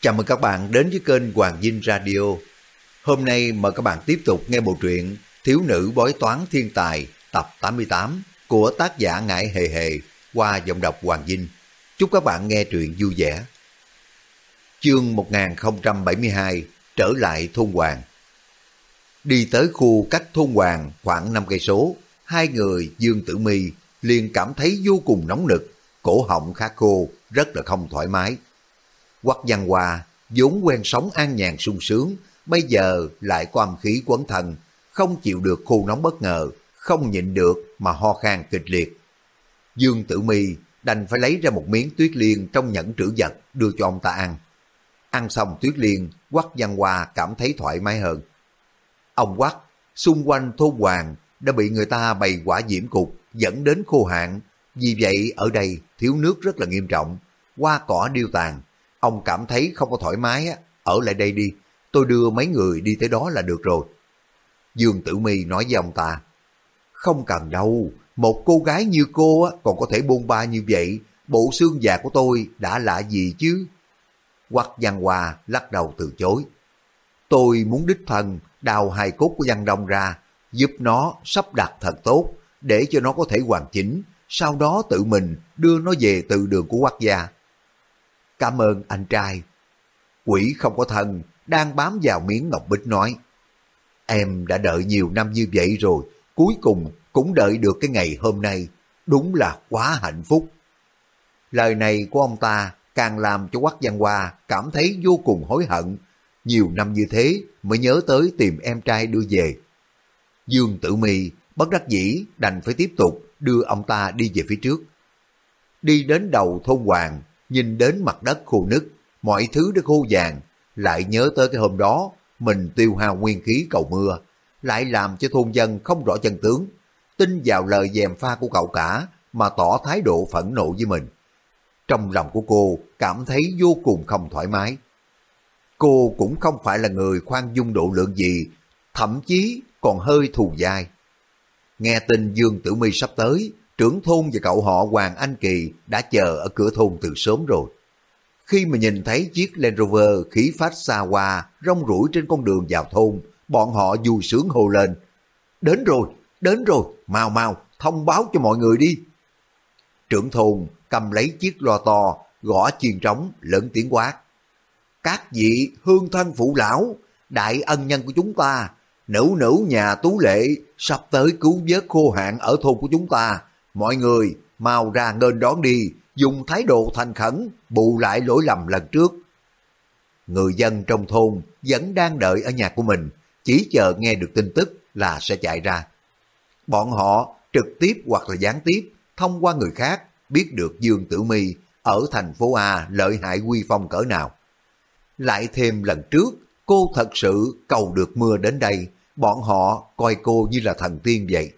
Chào mừng các bạn đến với kênh Hoàng Dinh Radio. Hôm nay mời các bạn tiếp tục nghe bộ truyện Thiếu nữ bói toán thiên tài tập 88 của tác giả Ngải Hề Hề qua giọng đọc Hoàng Dinh. Chúc các bạn nghe truyện vui vẻ. Chương 1072 Trở lại thôn Hoàng Đi tới khu cách thôn Hoàng khoảng 5 cây số, hai người Dương Tử Mi liền cảm thấy vô cùng nóng nực, cổ họng khá khô, rất là không thoải mái. Quắc văn hòa, vốn quen sống an nhàn sung sướng, bây giờ lại có âm khí quấn thân, không chịu được khô nóng bất ngờ, không nhịn được mà ho khan kịch liệt. Dương Tử Mi đành phải lấy ra một miếng tuyết liên trong nhẫn trữ vật đưa cho ông ta ăn. Ăn xong tuyết liên, Quắc Văn Hoa cảm thấy thoải mái hơn. Ông Quắc, xung quanh thôn hoàng đã bị người ta bày quả diễm cục dẫn đến khô hạn. Vì vậy ở đây thiếu nước rất là nghiêm trọng, hoa cỏ điêu tàn. Ông cảm thấy không có thoải mái, á, ở lại đây đi, tôi đưa mấy người đi tới đó là được rồi. Dương Tử Mi nói với ông ta, không cần đâu, một cô gái như cô á, còn có thể bôn ba như vậy, bộ xương già của tôi đã lạ gì chứ? Quắc Văn Hòa lắc đầu từ chối. Tôi muốn đích thân đào hài cốt của Văn Đông ra, giúp nó sắp đặt thật tốt, để cho nó có thể hoàn chỉnh, sau đó tự mình đưa nó về từ đường của Quắc gia. Cảm ơn anh trai. Quỷ không có thân, đang bám vào miếng ngọc bích nói. Em đã đợi nhiều năm như vậy rồi, cuối cùng cũng đợi được cái ngày hôm nay. Đúng là quá hạnh phúc. Lời này của ông ta càng làm cho Quắc Văn Hoa cảm thấy vô cùng hối hận. Nhiều năm như thế mới nhớ tới tìm em trai đưa về. Dương Tử Mi bất đắc dĩ đành phải tiếp tục đưa ông ta đi về phía trước. Đi đến đầu thôn Hoàng, nhìn đến mặt đất khô nứt, mọi thứ đã khô vàng, lại nhớ tới cái hôm đó mình tiêu hao nguyên khí cầu mưa, lại làm cho thôn dân không rõ chân tướng, tin vào lời dèm pha của cậu cả mà tỏ thái độ phẫn nộ với mình. Trong lòng của cô cảm thấy vô cùng không thoải mái. Cô cũng không phải là người khoan dung độ lượng gì, thậm chí còn hơi thù dai. Nghe tin Dương Tử My sắp tới, trưởng thôn và cậu họ Hoàng Anh Kỳ đã chờ ở cửa thôn từ sớm rồi. Khi mà nhìn thấy chiếc Land Rover khí phát xa hoa rong rủi trên con đường vào thôn, bọn họ vui sướng hô lên. Đến rồi, đến rồi, mau mau, thông báo cho mọi người đi. Trưởng thôn cầm lấy chiếc loa to, gõ chiên trống, lớn tiếng quát. Các vị hương thân phụ lão, đại ân nhân của chúng ta, nữ nữ nhà tú lệ sắp tới cứu vớt khô hạn ở thôn của chúng ta. Mọi người mau ra nghênh đón đi, dùng thái độ thành khẩn, bù lại lỗi lầm lần trước. Người dân trong thôn vẫn đang đợi ở nhà của mình, chỉ chờ nghe được tin tức là sẽ chạy ra. Bọn họ trực tiếp hoặc là gián tiếp thông qua người khác biết được Dương Tử Mi ở thành phố A lợi hại quy phong cỡ nào. Lại thêm lần trước, cô thật sự cầu được mưa đến đây, bọn họ coi cô như là thần tiên vậy.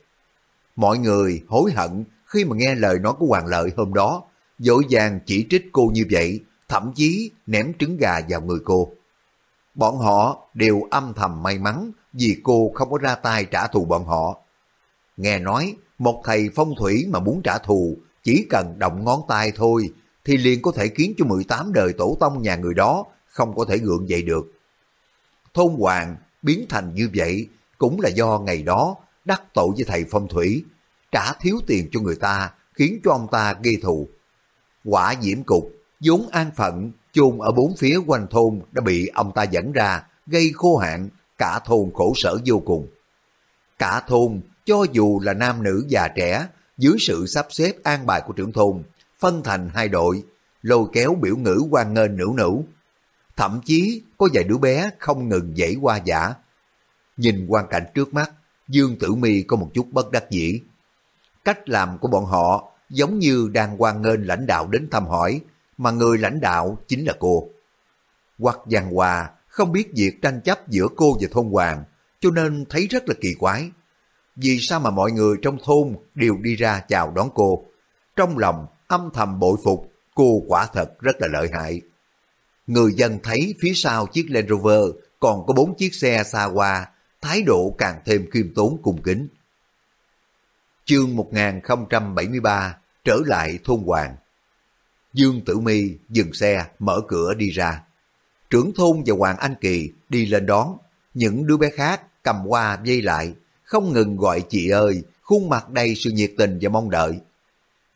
Mọi người hối hận khi mà nghe lời nói của Hoàng Lợi hôm đó, dội vàng chỉ trích cô như vậy, thậm chí ném trứng gà vào người cô. Bọn họ đều âm thầm may mắn vì cô không có ra tay trả thù bọn họ. Nghe nói, một thầy phong thủy mà muốn trả thù, chỉ cần động ngón tay thôi, thì liền có thể khiến cho 18 đời tổ tông nhà người đó không có thể gượng dậy được. Thôn Hoàng biến thành như vậy cũng là do ngày đó đắc tội với thầy phong thủy, trả thiếu tiền cho người ta, khiến cho ông ta gây thù. Quả diễm cục, vốn an phận, chôn ở bốn phía quanh thôn đã bị ông ta dẫn ra, gây khô hạn, cả thôn khổ sở vô cùng. Cả thôn, cho dù là nam nữ già trẻ, dưới sự sắp xếp an bài của trưởng thôn, phân thành hai đội, lôi kéo biểu ngữ quan nghênh nữ nữ. Thậm chí có vài đứa bé không ngừng dãy qua giả. Nhìn quan cảnh trước mắt, Dương Tử Mi có một chút bất đắc dĩ. Cách làm của bọn họ giống như đang quan nghênh lãnh đạo đến thăm hỏi, mà người lãnh đạo chính là cô. Hoặc Giang Hòa không biết việc tranh chấp giữa cô và thôn hoàng, cho nên thấy rất là kỳ quái. Vì sao mà mọi người trong thôn đều đi ra chào đón cô? Trong lòng âm thầm bội phục, cô quả thật rất là lợi hại. Người dân thấy phía sau chiếc Land Rover còn có bốn chiếc xe xa hoa, thái độ càng thêm khiêm tốn cung kính. Chương 1073 Trở lại thôn hoàng Dương Tử Mi dừng xe, mở cửa đi ra. trưởng thôn và Hoàng Anh Kỳ đi lên đón, những đứa bé khác cầm hoa dây lại, không ngừng gọi chị ơi, khuôn mặt đầy sự nhiệt tình và mong đợi.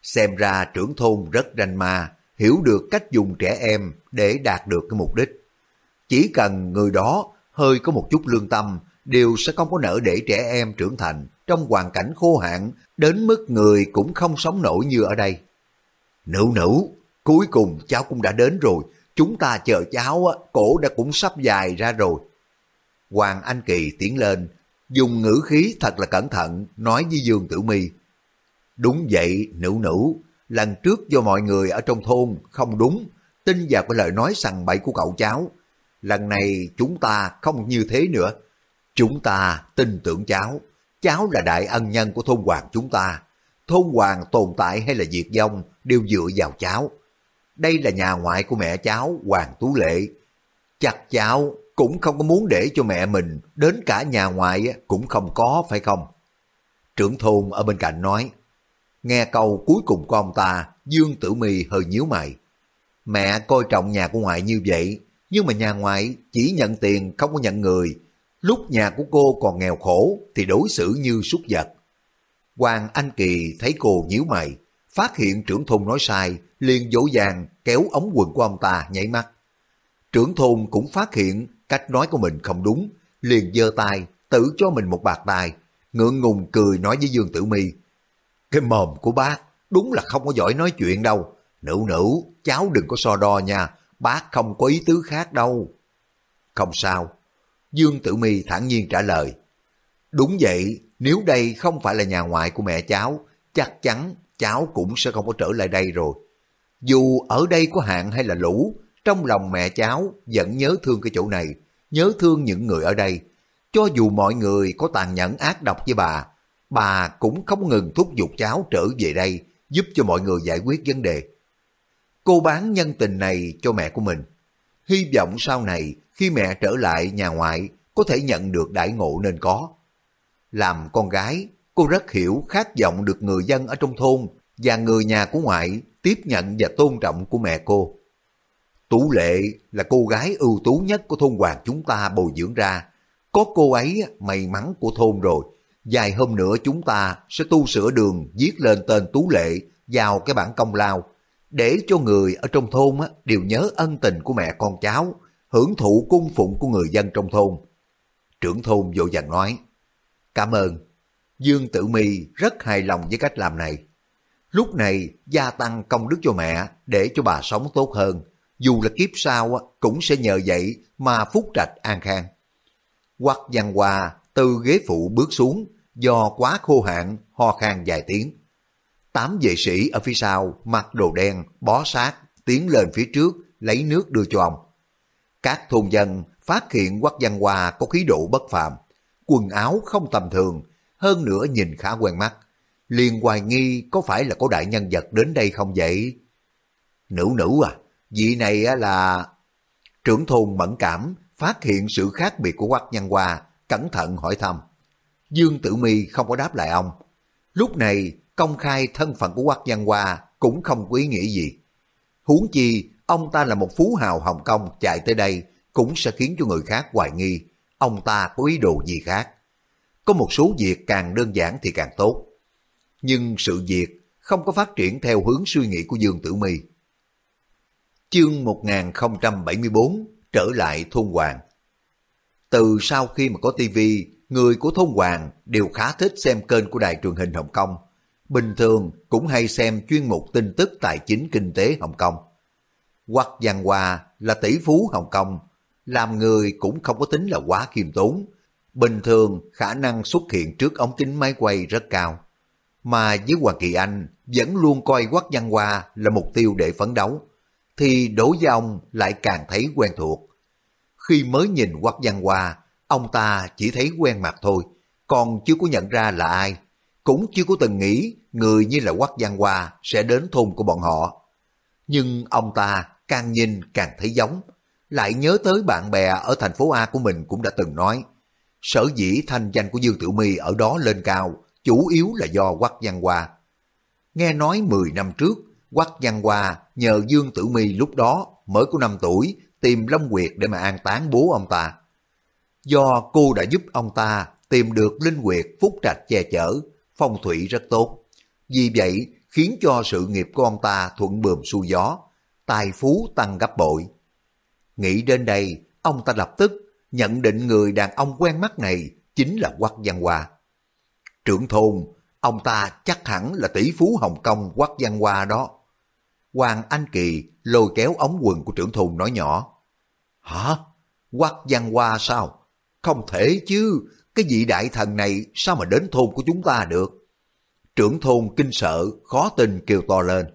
Xem ra trưởng thôn rất ranh ma, hiểu được cách dùng trẻ em để đạt được cái mục đích. Chỉ cần người đó hơi có một chút lương tâm, đều sẽ không có nỡ để trẻ em trưởng thành trong hoàn cảnh khô hạn đến mức người cũng không sống nổi như ở đây. Nữ nữ, cuối cùng cháu cũng đã đến rồi, chúng ta chờ cháu, cổ đã cũng sắp dài ra rồi. Hoàng Anh Kỳ tiến lên, dùng ngữ khí thật là cẩn thận, nói với Dương Tử Mi Đúng vậy, nữ nữ, lần trước do mọi người ở trong thôn không đúng, tin vào cái lời nói sằng bậy của cậu cháu. Lần này chúng ta không như thế nữa. Chúng ta tin tưởng cháu, cháu là đại ân nhân của thôn hoàng chúng ta. Thôn hoàng tồn tại hay là diệt vong đều dựa vào cháu. Đây là nhà ngoại của mẹ cháu, Hoàng Tú Lệ. Chắc cháu cũng không có muốn để cho mẹ mình, đến cả nhà ngoại cũng không có phải không? Trưởng thôn ở bên cạnh nói, nghe câu cuối cùng của ông ta, Dương Tử Mi hơi nhíu mày. Mẹ coi trọng nhà của ngoại như vậy, nhưng mà nhà ngoại chỉ nhận tiền không có nhận người. Lúc nhà của cô còn nghèo khổ thì đối xử như súc vật. Hoàng Anh Kỳ thấy cô nhíu mày, phát hiện trưởng thôn nói sai, liền dỗ dàng kéo ống quần của ông ta nhảy mắt. Trưởng thôn cũng phát hiện cách nói của mình không đúng, liền giơ tay tự cho mình một bạc tài, ngượng ngùng cười nói với Dương Tử Mi cái mồm của bác đúng là không có giỏi nói chuyện đâu. Nữ nữ, cháu đừng có so đo nha, bác không có ý tứ khác đâu. Không sao. Dương Tử Mi thản nhiên trả lời. Đúng vậy, nếu đây không phải là nhà ngoại của mẹ cháu, chắc chắn cháu cũng sẽ không có trở lại đây rồi. Dù ở đây có hạn hay là lũ, trong lòng mẹ cháu vẫn nhớ thương cái chỗ này, nhớ thương những người ở đây. Cho dù mọi người có tàn nhẫn ác độc với bà, bà cũng không ngừng thúc giục cháu trở về đây giúp cho mọi người giải quyết vấn đề. Cô bán nhân tình này cho mẹ của mình. Hy vọng sau này khi mẹ trở lại nhà ngoại có thể nhận được đại ngộ nên có. Làm con gái, cô rất hiểu khát vọng được người dân ở trong thôn và người nhà của ngoại tiếp nhận và tôn trọng của mẹ cô. Tú Lệ là cô gái ưu tú nhất của thôn hoàng chúng ta bồi dưỡng ra. Có cô ấy may mắn của thôn rồi Vài hôm nữa chúng ta sẽ tu sửa đường viết lên tên Tú Lệ vào cái bản công lao để cho người ở trong thôn đều nhớ ân tình của mẹ con cháu, hưởng thụ cung phụng của người dân trong thôn. Trưởng thôn vội vàng nói, cảm ơn. Dương Tử Mi rất hài lòng với cách làm này. Lúc này gia tăng công đức cho mẹ để cho bà sống tốt hơn. Dù là kiếp sau cũng sẽ nhờ vậy mà phúc trạch an khang. Quắc văn hòa từ ghế phụ bước xuống do quá khô hạn, ho khan vài tiếng. Tám vệ sĩ ở phía sau mặc đồ đen, bó sát, tiến lên phía trước, lấy nước đưa cho ông. Các thôn dân phát hiện quắc văn hoa có khí độ bất phàm, quần áo không tầm thường, hơn nữa nhìn khá quen mắt. liền hoài nghi có phải là có đại nhân vật đến đây không vậy? Nữ nữ à, vị này là... Trưởng thôn mẫn cảm, phát hiện sự khác biệt của quắc văn hoa, cẩn thận hỏi thăm. Dương Tử Mi không có đáp lại ông. Lúc này, công khai thân phận của Quách Văn Hoa cũng không có ý nghĩa gì. Huống chi, ông ta là một phú hào Hồng Kông chạy tới đây cũng sẽ khiến cho người khác hoài nghi ông ta có ý đồ gì khác. Có một số việc càng đơn giản thì càng tốt. Nhưng sự việc không có phát triển theo hướng suy nghĩ của Dương Tử My. Chương 1074 trở lại thôn hoàng. Từ sau khi mà có tivi người của thôn Hoàng đều khá thích xem kênh của đài truyền hình Hồng Kông. Bình thường cũng hay xem chuyên mục tin tức tài chính kinh tế Hồng Kông. Hoặc Giang Hoa là tỷ phú Hồng Kông, làm người cũng không có tính là quá khiêm tốn. Bình thường khả năng xuất hiện trước ống kính máy quay rất cao. Mà với Hoàng Kỳ Anh vẫn luôn coi Quắc Văn Hoa là mục tiêu để phấn đấu, thì đối với ông lại càng thấy quen thuộc. Khi mới nhìn Quắc Văn Hoa, Ông ta chỉ thấy quen mặt thôi, còn chưa có nhận ra là ai. Cũng chưa có từng nghĩ người như là Quách Giang Hoa sẽ đến thôn của bọn họ. Nhưng ông ta càng nhìn càng thấy giống, lại nhớ tới bạn bè ở thành phố A của mình cũng đã từng nói. Sở dĩ thanh danh của Dương Tử My ở đó lên cao, chủ yếu là do Quách Giang Hoa. Nghe nói 10 năm trước, Quách Giang Hoa nhờ Dương Tử My lúc đó mới có 5 tuổi tìm Long Nguyệt để mà an táng bố ông ta. Do cô đã giúp ông ta tìm được linh quyệt phúc trạch che chở, phong thủy rất tốt. Vì vậy khiến cho sự nghiệp của ông ta thuận bườm xuôi gió, tài phú tăng gấp bội. Nghĩ đến đây, ông ta lập tức nhận định người đàn ông quen mắt này chính là Quách Văn Hoa. Trưởng thôn, ông ta chắc hẳn là tỷ phú Hồng Kông Quách Văn Hoa đó. Hoàng Anh Kỳ lôi kéo ống quần của trưởng thôn nói nhỏ. Hả? Quách Văn Hoa sao? Không thể chứ, cái vị đại thần này sao mà đến thôn của chúng ta được? Trưởng thôn kinh sợ, khó tin kêu to lên.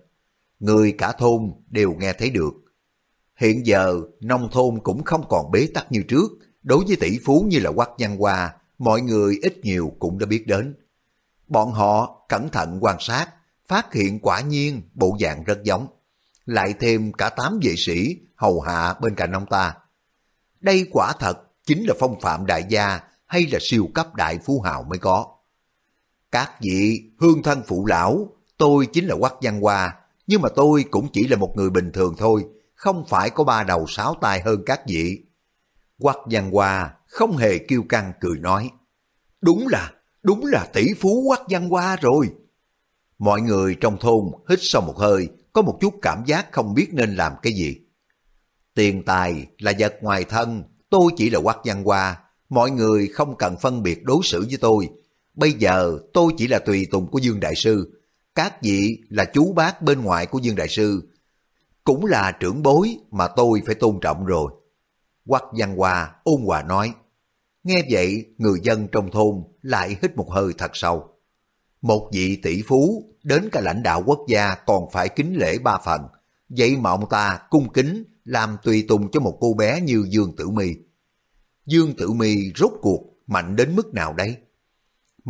Người cả thôn đều nghe thấy được. Hiện giờ, nông thôn cũng không còn bế tắc như trước. Đối với tỷ phú như là Quách Văn Hoa, mọi người ít nhiều cũng đã biết đến. Bọn họ cẩn thận quan sát, phát hiện quả nhiên bộ dạng rất giống. Lại thêm cả tám vệ sĩ hầu hạ bên cạnh ông ta. Đây quả thật chính là phong phạm đại gia hay là siêu cấp đại phú hào mới có. Các vị hương thân phụ lão, tôi chính là Quách Văn Hoa, nhưng mà tôi cũng chỉ là một người bình thường thôi, không phải có ba đầu sáu tay hơn các vị. Quách Văn Hoa không hề kiêu căng cười nói, đúng là, đúng là tỷ phú Quách Văn Hoa rồi. Mọi người trong thôn hít sâu một hơi, có một chút cảm giác không biết nên làm cái gì. Tiền tài là vật ngoài thân, tôi chỉ là Quách Văn Hoa, mọi người không cần phân biệt đối xử với tôi. Bây giờ tôi chỉ là tùy tùng của Dương Đại Sư, các vị là chú bác bên ngoài của Dương Đại Sư, cũng là trưởng bối mà tôi phải tôn trọng rồi. Quách Văn hòa ôn hòa nói, nghe vậy người dân trong thôn lại hít một hơi thật sâu. Một vị tỷ phú đến cả lãnh đạo quốc gia còn phải kính lễ ba phần, vậy mà ông ta cung kính làm tùy tùng cho một cô bé như Dương Tử My. Dương Tử My rốt cuộc mạnh đến mức nào đấy?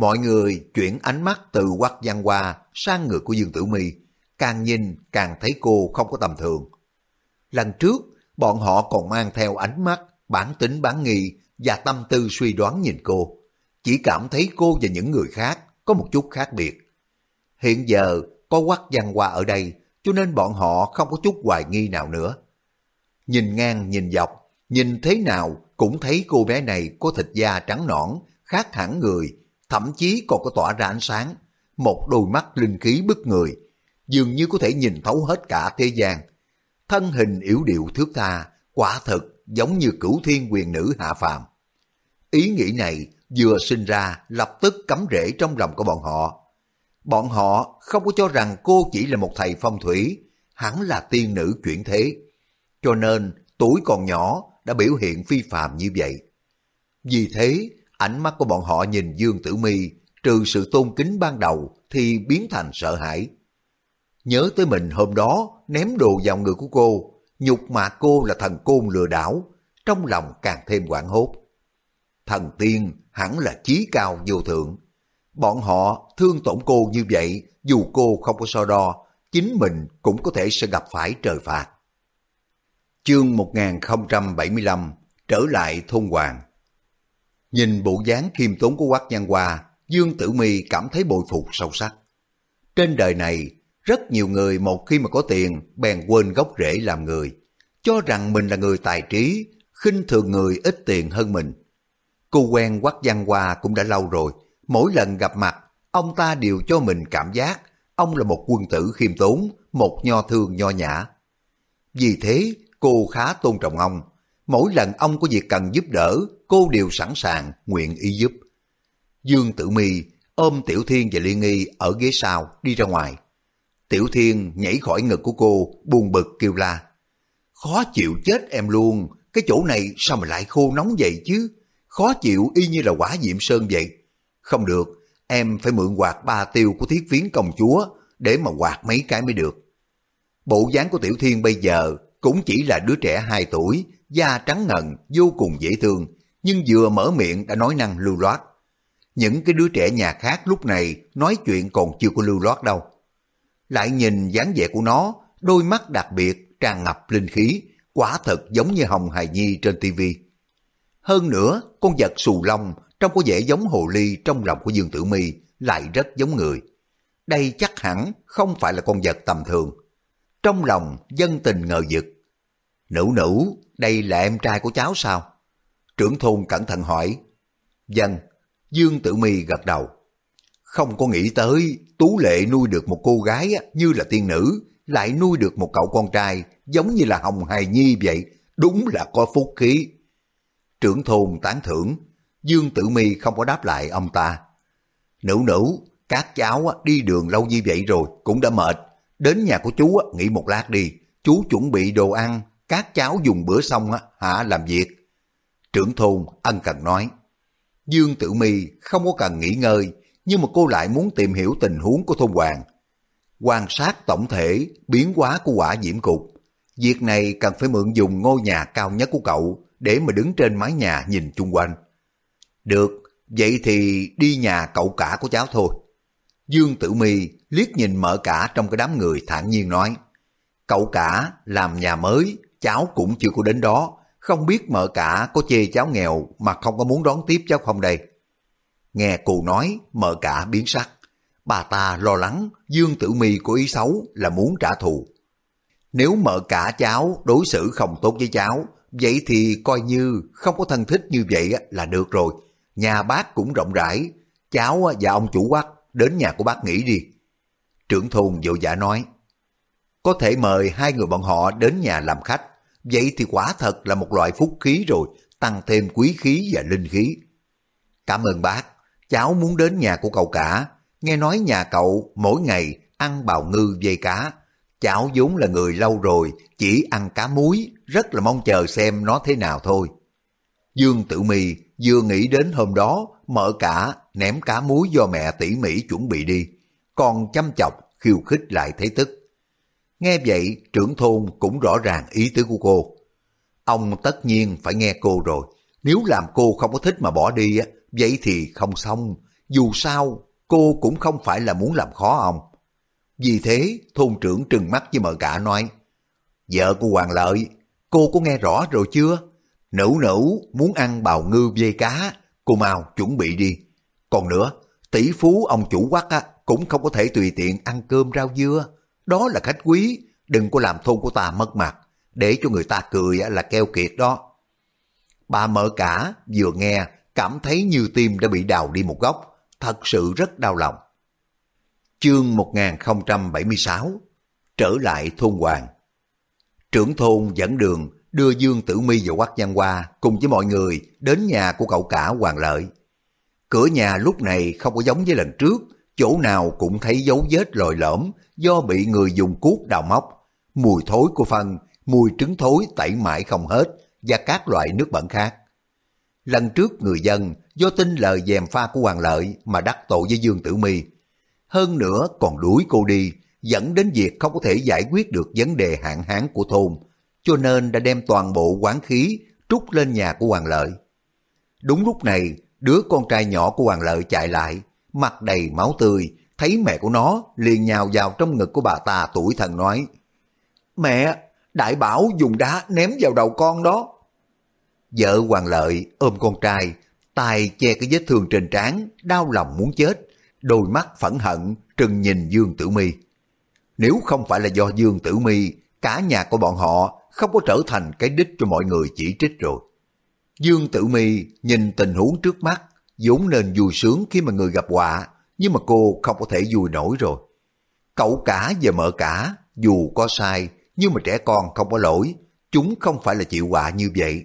Mọi người chuyển ánh mắt từ Quách Văn Hoa sang người của Dương Tử My, càng nhìn càng thấy cô không có tầm thường. Lần trước, bọn họ còn mang theo ánh mắt, bản tính bán nghi và tâm tư suy đoán nhìn cô. Chỉ cảm thấy cô và những người khác có một chút khác biệt. Hiện giờ có Quách Văn Hoa ở đây, cho nên bọn họ không có chút hoài nghi nào nữa. Nhìn ngang nhìn dọc, nhìn thế nào cũng thấy cô bé này có thịt da trắng nõn, khác hẳn người, thậm chí còn có tỏa ra ánh sáng, một đôi mắt linh khí bức người, dường như có thể nhìn thấu hết cả thế gian. Thân hình yếu điệu thước tha, quả thực giống như cửu thiên quyền nữ hạ phàm. Ý nghĩ này vừa sinh ra lập tức cắm rễ trong lòng của bọn họ. Bọn họ không có cho rằng cô chỉ là một thầy phong thủy, hẳn là tiên nữ chuyển thế. Cho nên tuổi còn nhỏ đã biểu hiện phi phàm như vậy. Vì thế, ánh mắt của bọn họ nhìn Dương Tử Mi trừ sự tôn kính ban đầu thì biến thành sợ hãi. Nhớ tới mình hôm đó ném đồ vào người của cô, nhục mạ cô là thần côn lừa đảo, trong lòng càng thêm quảng hốt. Thần tiên hẳn là chí cao vô thượng. Bọn họ thương tổn cô như vậy, dù cô không có so đo, chính mình cũng có thể sẽ gặp phải trời phạt. Chương 1075 Trở lại thôn hoàng Nhìn bộ dáng khiêm tốn của Quách Nhân Hoa, Dương Tử Mi cảm thấy bội phục sâu sắc. Trên đời này, rất nhiều người một khi mà có tiền bèn quên gốc rễ làm người, cho rằng mình là người tài trí, khinh thường người ít tiền hơn mình. Cô quen Quách Văn Hoa cũng đã lâu rồi, mỗi lần gặp mặt, ông ta đều cho mình cảm giác ông là một quân tử khiêm tốn, một nho thương nho nhã. Vì thế, cô khá tôn trọng ông. Mỗi lần ông có việc cần giúp đỡ, cô đều sẵn sàng, nguyện ý giúp. Dương Tử Mi ôm Tiểu Thiên và Liên Nghi ở ghế sau đi ra ngoài. Tiểu Thiên nhảy khỏi ngực của cô, buồn bực kêu la. Khó chịu chết em luôn, cái chỗ này sao mà lại khô nóng vậy chứ? Khó chịu y như là quả diệm sơn vậy. Không được, em phải mượn quạt ba tiêu của thiết phiến công chúa để mà quạt mấy cái mới được. Bộ dáng của Tiểu Thiên bây giờ cũng chỉ là đứa trẻ 2 tuổi, da trắng ngần, vô cùng dễ thương, nhưng vừa mở miệng đã nói năng lưu loát. Những cái đứa trẻ nhà khác lúc này nói chuyện còn chưa có lưu loát đâu. Lại nhìn dáng vẻ của nó, đôi mắt đặc biệt, tràn ngập linh khí, quả thật giống như Hồng Hài Nhi trên tivi. Hơn nữa, con vật xù lông trông có vẻ giống hồ ly trong lòng của Dương Tử Mi lại rất giống người. Đây chắc hẳn không phải là con vật tầm thường. Trong lòng dân tình ngờ vực. Nữ nữ, đây là em trai của cháu sao? Trưởng thôn cẩn thận hỏi. Dân, Dương Tử Mi gật đầu. Không có nghĩ tới Tú Lệ nuôi được một cô gái như là tiên nữ, lại nuôi được một cậu con trai giống như là Hồng Hài Nhi vậy, đúng là có phúc khí. Trưởng thôn tán thưởng, Dương Tử Mi không có đáp lại ông ta. Nữ nữ, các cháu đi đường lâu như vậy rồi cũng đã mệt, đến nhà của chú nghỉ một lát đi, chú chuẩn bị đồ ăn, các cháu dùng bữa xong hả làm việc. Trưởng thôn ân cần nói. Dương Tử Mi không có cần nghỉ ngơi, nhưng mà cô lại muốn tìm hiểu tình huống của thôn hoàng. Quan sát tổng thể biến hóa của quả diễm cục. Việc này cần phải mượn dùng ngôi nhà cao nhất của cậu để mà đứng trên mái nhà nhìn chung quanh. Được, vậy thì đi nhà cậu cả của cháu thôi. Dương Tử Mi liếc nhìn mở cả trong cái đám người thản nhiên nói. Cậu cả làm nhà mới, cháu cũng chưa có đến đó, không biết mợ cả có chê cháu nghèo mà không có muốn đón tiếp cháu không đây. Nghe cụ nói, mợ cả biến sắc. Bà ta lo lắng Dương Tử Mi có ý xấu là muốn trả thù. Nếu mợ cả cháu đối xử không tốt với cháu, vậy thì coi như không có thân thích như vậy là được rồi. Nhà bác cũng rộng rãi, cháu và ông chủ quắc đến nhà của bác nghỉ đi. Trưởng thôn vội vã nói, có thể mời hai người bọn họ đến nhà làm khách, vậy thì quả thật là một loại phúc khí rồi, tăng thêm quý khí và linh khí. Cảm ơn bác, cháu muốn đến nhà của cậu cả, nghe nói nhà cậu mỗi ngày ăn bào ngư dây cá. Cháu vốn là người lâu rồi, chỉ ăn cá muối, rất là mong chờ xem nó thế nào thôi. Dương Tử mì vừa nghĩ đến hôm đó, mở cả ném cá muối do mẹ tỉ mỉ chuẩn bị đi, còn chăm chọc khiêu khích lại thấy tức. Nghe vậy, trưởng thôn cũng rõ ràng ý tứ của cô. Ông tất nhiên phải nghe cô rồi, nếu làm cô không có thích mà bỏ đi, vậy thì không xong. Dù sao, cô cũng không phải là muốn làm khó ông. Vì thế, thôn trưởng trừng mắt với mợ cả nói, Vợ của Hoàng Lợi, cô có nghe rõ rồi chưa? Nữ nữ muốn ăn bào ngư dây cá, cô mau chuẩn bị đi. Còn nữa, tỷ phú ông chủ quắc á, cũng không có thể tùy tiện ăn cơm rau dưa. Đó là khách quý, đừng có làm thôn của ta mất mặt, để cho người ta cười là keo kiệt đó. Bà mở cả vừa nghe, cảm thấy như tim đã bị đào đi một góc, thật sự rất đau lòng. Chương 1076 Trở lại thôn hoàng Trưởng thôn dẫn đường đưa Dương Tử Mi và Quách Văn Hoa cùng với mọi người đến nhà của cậu cả Hoàng Lợi. Cửa nhà lúc này không có giống với lần trước, chỗ nào cũng thấy dấu vết lồi lõm do bị người dùng cuốc đào móc. Mùi thối của phân, mùi trứng thối tẩy mãi không hết và các loại nước bẩn khác. Lần trước người dân do tin lời dèm pha của Hoàng Lợi mà đắc tội với Dương Tử Mi. Hơn nữa còn đuổi cô đi, dẫn đến việc không có thể giải quyết được vấn đề hạn hán của thôn, cho nên đã đem toàn bộ quán khí trút lên nhà của Hoàng Lợi. Đúng lúc này, đứa con trai nhỏ của Hoàng Lợi chạy lại, mặt đầy máu tươi, thấy mẹ của nó liền nhào vào trong ngực của bà ta tuổi thần nói Mẹ, đại bảo dùng đá ném vào đầu con đó. Vợ Hoàng Lợi ôm con trai, tay che cái vết thương trên trán, đau lòng muốn chết, đôi mắt phẫn hận trừng nhìn Dương Tử Mi. Nếu không phải là do Dương Tử Mi, cả nhà của bọn họ không có trở thành cái đích cho mọi người chỉ trích rồi. Dương Tử Mi nhìn tình huống trước mắt, vốn nên vui sướng khi mà người gặp họa, nhưng mà cô không có thể vui nổi rồi. Cậu cả và mợ cả, dù có sai, nhưng mà trẻ con không có lỗi, chúng không phải là chịu họa như vậy.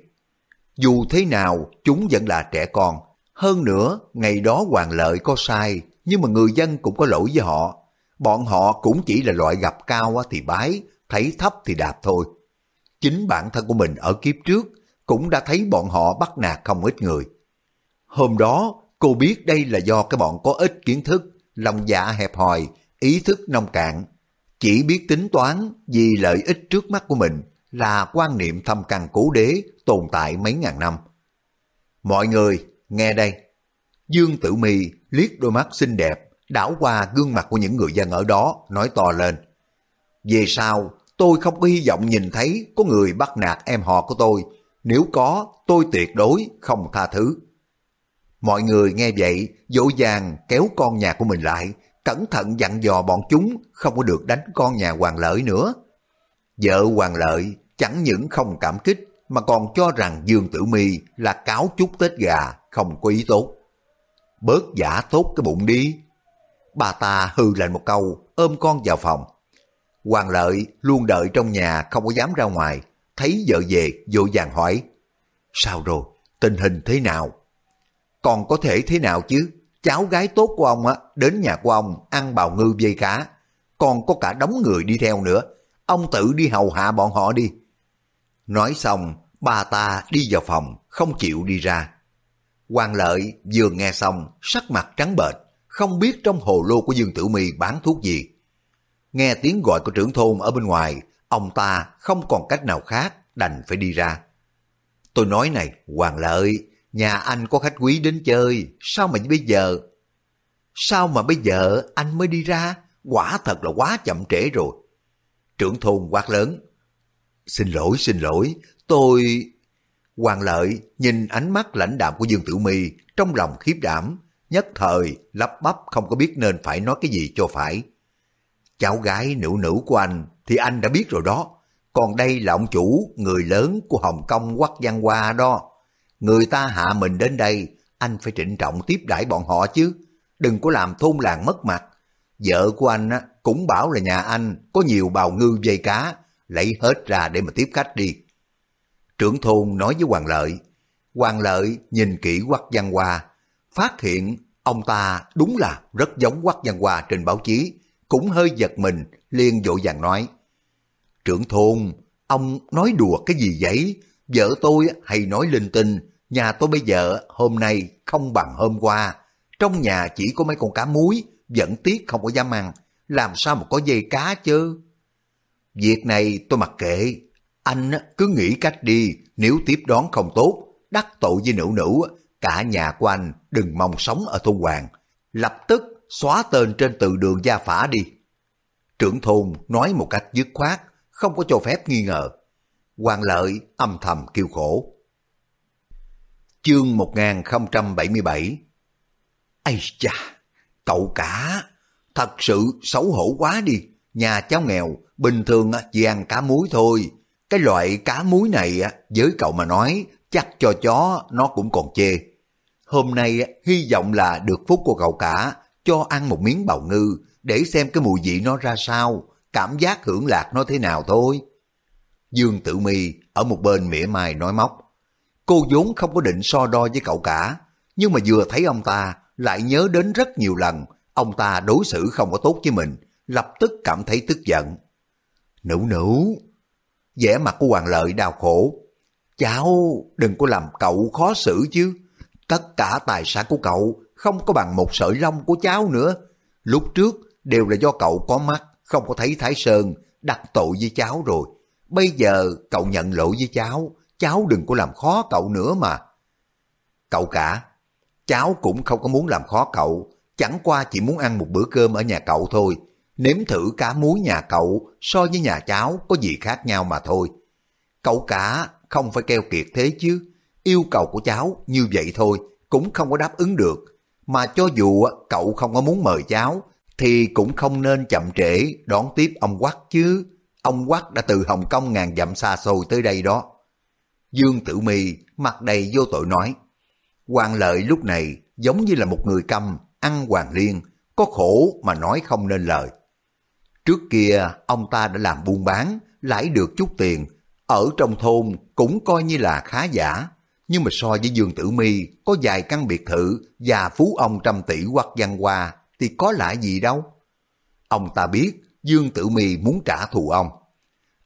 Dù thế nào, chúng vẫn là trẻ con. Hơn nữa, ngày đó hoàng lợi có sai, nhưng mà người dân cũng có lỗi với họ. Bọn họ cũng chỉ là loại gặp cao thì bái, thấy thấp thì đạp thôi. Chính bản thân của mình ở kiếp trước cũng đã thấy bọn họ bắt nạt không ít người. Hôm đó, cô biết đây là do cái bọn có ít kiến thức, lòng dạ hẹp hòi, ý thức nông cạn. Chỉ biết tính toán vì lợi ích trước mắt của mình là quan niệm thâm căn cố đế tồn tại mấy ngàn năm. Mọi người, nghe đây. Dương Tử Mi liếc đôi mắt xinh đẹp, đảo qua gương mặt của những người dân ở đó, nói to lên. Về sau, tôi không có hy vọng nhìn thấy có người bắt nạt em họ của tôi. Nếu có, tôi tuyệt đối không tha thứ. Mọi người nghe vậy, dỗ dàng kéo con nhà của mình lại, cẩn thận dặn dò bọn chúng không có được đánh con nhà Hoàng Lợi nữa. Vợ Hoàng Lợi chẳng những không cảm kích mà còn cho rằng Dương Tử Mi là cáo chút Tết gà không có ý tốt. Bớt giả tốt cái bụng đi. Bà ta hư lạnh một câu, ôm con vào phòng. Hoàng lợi luôn đợi trong nhà không có dám ra ngoài, thấy vợ về dỗ vàng hỏi. Sao rồi, tình hình thế nào? Còn có thể thế nào chứ? Cháu gái tốt của ông á, đến nhà của ông ăn bào ngư dây cá. Còn có cả đống người đi theo nữa. Ông tự đi hầu hạ bọn họ đi. Nói xong, bà ta đi vào phòng, không chịu đi ra. Hoàng lợi vừa nghe xong, sắc mặt trắng bệch, không biết trong hồ lô của Dương Tử Mi bán thuốc gì. Nghe tiếng gọi của trưởng thôn ở bên ngoài, ông ta không còn cách nào khác, đành phải đi ra. Tôi nói này, Hoàng lợi, nhà anh có khách quý đến chơi, sao mà bây giờ? Sao mà bây giờ anh mới đi ra? Quả thật là quá chậm trễ rồi. Trưởng thôn quát lớn. Xin lỗi, xin lỗi, tôi... Hoàng lợi nhìn ánh mắt lãnh đạm của Dương Tử Mi trong lòng khiếp đảm, nhất thời lắp bắp không có biết nên phải nói cái gì cho phải. Cháu gái nữ nữ của anh thì anh đã biết rồi đó, còn đây là ông chủ, người lớn của Hồng Kông quắc văn hoa đó. Người ta hạ mình đến đây, anh phải trịnh trọng tiếp đãi bọn họ chứ. Đừng có làm thôn làng mất mặt. Vợ của anh cũng bảo là nhà anh có nhiều bào ngư dây cá, lấy hết ra để mà tiếp khách đi. Trưởng thôn nói với Hoàng Lợi. Hoàng Lợi nhìn kỹ quắc văn hoa, phát hiện ông ta đúng là rất giống quắc văn hoa trên báo chí, cũng hơi giật mình, liền vội vàng nói. Trưởng thôn, ông nói đùa cái gì vậy? Vợ tôi hay nói linh tinh, nhà tôi bây giờ hôm nay không bằng hôm qua. Trong nhà chỉ có mấy con cá muối, vẫn tiếc không có dám ăn. Làm sao mà có dây cá chứ? Việc này tôi mặc kệ. Anh cứ nghĩ cách đi, nếu tiếp đón không tốt, đắc tội với nữ nữ, cả nhà của anh đừng mong sống ở thôn hoàng. Lập tức xóa tên trên từ đường gia phả đi. Trưởng thôn nói một cách dứt khoát, không có cho phép nghi ngờ. Hoàng lợi âm thầm kêu khổ. Chương 1077 Ây cha, cậu cả, thật sự xấu hổ quá đi. Nhà cháu nghèo, bình thường chỉ ăn cá muối thôi. Cái loại cá muối này với cậu mà nói, chắc cho chó nó cũng còn chê. Hôm nay hy vọng là được phúc của cậu cả, cho ăn một miếng bào ngư, để xem cái mùi vị nó ra sao, cảm giác hưởng lạc nó thế nào thôi. Dương Tử Mi ở một bên mỉa mai nói móc. Cô vốn không có định so đo với cậu cả, nhưng mà vừa thấy ông ta lại nhớ đến rất nhiều lần ông ta đối xử không có tốt với mình, lập tức cảm thấy tức giận. Nữ nữ, vẻ mặt của Hoàng Lợi đau khổ. Cháu đừng có làm cậu khó xử chứ. Tất cả tài sản của cậu không có bằng một sợi lông của cháu nữa. Lúc trước đều là do cậu có mắt, không có thấy Thái Sơn, đặt tội với cháu rồi. Bây giờ cậu nhận lỗi với cháu, cháu đừng có làm khó cậu nữa mà. Cậu cả, cháu cũng không có muốn làm khó cậu, chẳng qua chỉ muốn ăn một bữa cơm ở nhà cậu thôi. Nếm thử cá muối nhà cậu so với nhà cháu có gì khác nhau mà thôi. Cậu cả không phải keo kiệt thế chứ, yêu cầu của cháu như vậy thôi cũng không có đáp ứng được. Mà cho dù cậu không có muốn mời cháu, thì cũng không nên chậm trễ đón tiếp ông Quắc chứ. Ông Quắc đã từ Hồng Kông ngàn dặm xa xôi tới đây đó. Dương Tử Mi mặt đầy vô tội nói. Hoàng lợi lúc này giống như là một người câm, ăn hoàng liên, có khổ mà nói không nên lời. Trước kia ông ta đã làm buôn bán, lãi được chút tiền, ở trong thôn cũng coi như là khá giả. Nhưng mà so với Dương Tử Mi có vài căn biệt thự và phú ông trăm tỷ hoặc văn hoa thì có lãi gì đâu. Ông ta biết Dương Tử Mi muốn trả thù ông.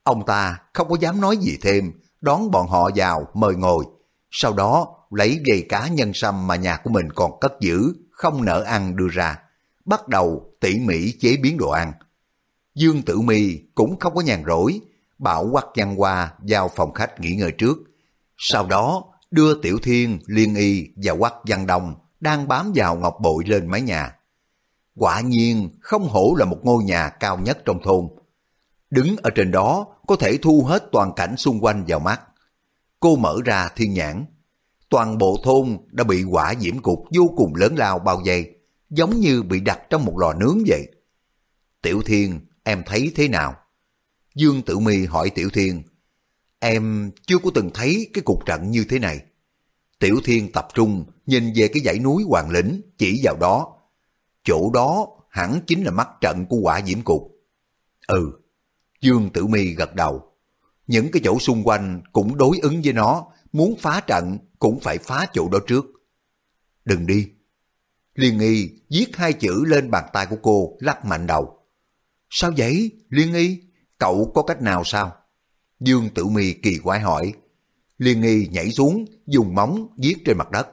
Ông ta không có dám nói gì thêm, đón bọn họ vào mời ngồi. Sau đó lấy giày cá nhân sâm mà nhà của mình còn cất giữ, không nỡ ăn đưa ra. Bắt đầu tỉ mỉ chế biến đồ ăn. Dương Tử Mi cũng không có nhàn rỗi, bảo quắc văn hoa vào phòng khách nghỉ ngơi trước. Sau đó đưa Tiểu Thiên, Liên Y và quắc văn đông đang bám vào ngọc bội lên mái nhà. Quả nhiên không hổ là một ngôi nhà cao nhất trong thôn. Đứng ở trên đó có thể thu hết toàn cảnh xung quanh vào mắt. Cô mở ra thiên nhãn. Toàn bộ thôn đã bị quả diễm cục vô cùng lớn lao bao vây, giống như bị đặt trong một lò nướng vậy. Tiểu Thiên, em thấy thế nào? Dương Tử Mi hỏi Tiểu Thiên. Em chưa có từng thấy cái cục trận như thế này. Tiểu Thiên tập trung nhìn về cái dãy núi Hoàng Lĩnh chỉ vào đó. Chỗ đó hẳn chính là mắt trận của quả diễm cục. Ừ, Dương Tử Mi gật đầu. Những cái chỗ xung quanh cũng đối ứng với nó, muốn phá trận cũng phải phá chỗ đó trước. Đừng đi. Liên nghi viết hai chữ lên bàn tay của cô lắc mạnh đầu. Sao vậy, Liên nghi? Cậu có cách nào sao? Dương Tử Mi kỳ quái hỏi. Liên nghi nhảy xuống, dùng móng viết trên mặt đất.